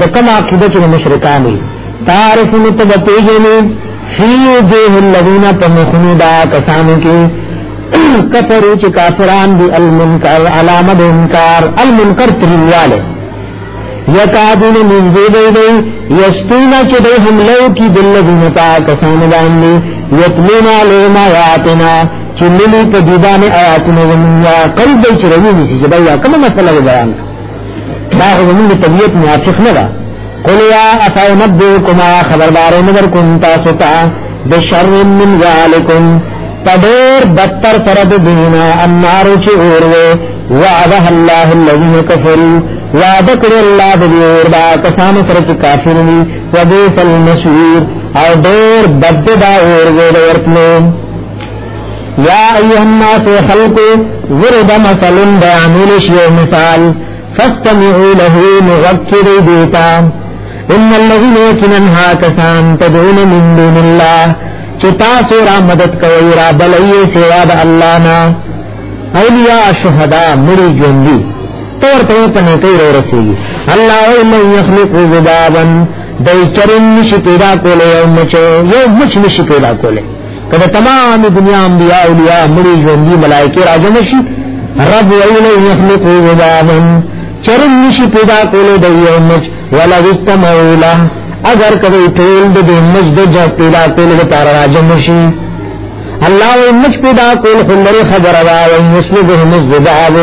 د کوم عقیده چې مشرکان دي تعرف ان ته پیژنې فی جه الذین تمخنو دا کسانو کې کفرو چې کافران دي المنکر علامه انکار المنکر تریواله یکادون نزدې دی دی یستونا چې د حملو کې دلذین تا کسانو باندې یتلون علیهم آیاتنا چې ملي په دیدانه آیاتونه زمونږه قلب چې روي نشي چې بیا کومه مسله بیان دا خو زمونږ طبیعت موافق نه ده قل یا افنبئکما خبردار نظر کوم تاسو ته بشر من ذالکم پدیر بدتر فرد دینا النار چی اوروے وعده الله الذين كفروا وعده کړی الله د دې اور دا کسانو سره چې کافر وي وبئس المصير او ډېر بد دا اور ورتلو یا ایها الناس خلقوا ضرب مثل بیانول شی مثال فاستمعوا له مغکر دیتا ان الذين يكننها كسان تدعون من دون الله چتا سورا مدد کوي را بلې سوا د الله نا اولیاء شهدا مړي ژوندۍ تور ته په نه کوي ورسېږي الله او من يخلق ذبابا دای چرین نشی پیدا کوله یو مچ یو مچ نشی پیدا کوله کله تمام دنیا انبیاء اولیاء مړي ژوندۍ ملائکه راځم شي رب ویل یخلق عبادا چرم نشي پیدا کولو د یو مچ ولا استمعوا له اگر کله ټول د دې مچ د جا پیدا کولو لپاره راځم شي الله یې مچ پیدا کول خو لري خبره دا او یسلبهم الذباب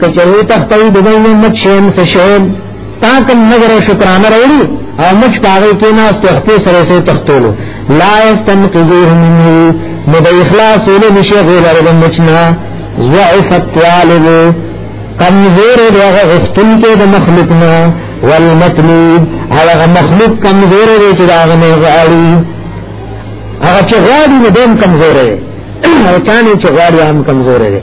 کچرو تختی دغه مچ شین سشین تاکم نظر او شکرانه راوړي او مچ پاغې کې نه است خپل سره سره تختولو لا استنقذوه منه نو د اخلاص ولې نشه غیر د مچنا ضعف الطالب کمزور دی هغه غختن کې د مخلوق نه والمطلوب هغه مخلوق کمزور دی چې دا غنه غاړي هغه چې غاړي نه دیم کمزور دی او چانه چې غاړي هم کمزور دی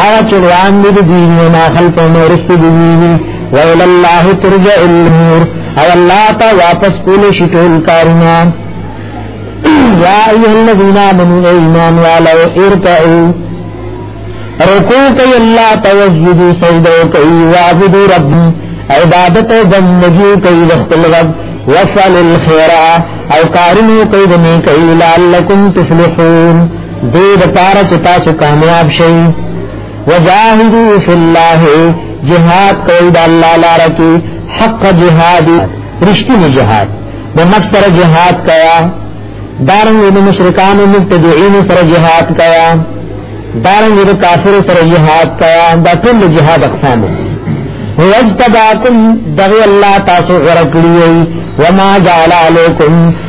هغه چې وړاندې دي دینه ما خلق نو رسې دي ویل الله ترجع الامور او الله ته واپس کول شي ټول کارونه یا ایه الذین آمنوا ایمان والو ارکعوا رکوع کوي الله توجد سجده کوي واعبد رب عبادت او بندگی کوي خپل رب وصل الخير او کارونه کوي د نیکي لعلکم تفلحون دې د پاره چې تاسو کامیاب شئ وجاهدوا فی الله جهاد کوي د الله لپاره کې حق جهاد رښتینی جهاد د نفس سره جهاد کیا دارنګ د مشرکانو مبتدعين سره جهاد کیا دارنګ د کافر سره جهاد کیا دا ټول جهاد اقسام هو اجتباکم دغه الله تاسو غره کړی وما جعل علیکم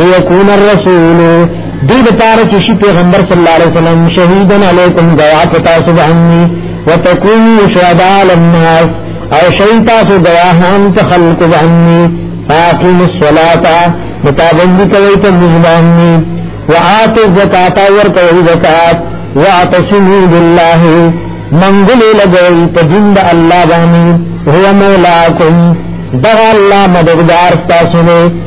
ليكون الرسول دې د پاره چې شي پیغمبر صلی الله علیه وسلم شهیدن علیکم گواه پتا سبحانی وتكونوا شهداء للناس او شیتا سو گواهان ته خلق باندې فاقم الصلاة متابند کوي ته مزبانی وآت الزکاة ورکوي زکات واعتصموا بالله منګل لګوي په دین د الله باندې هو مولاکم دغه الله مددگار تاسو نه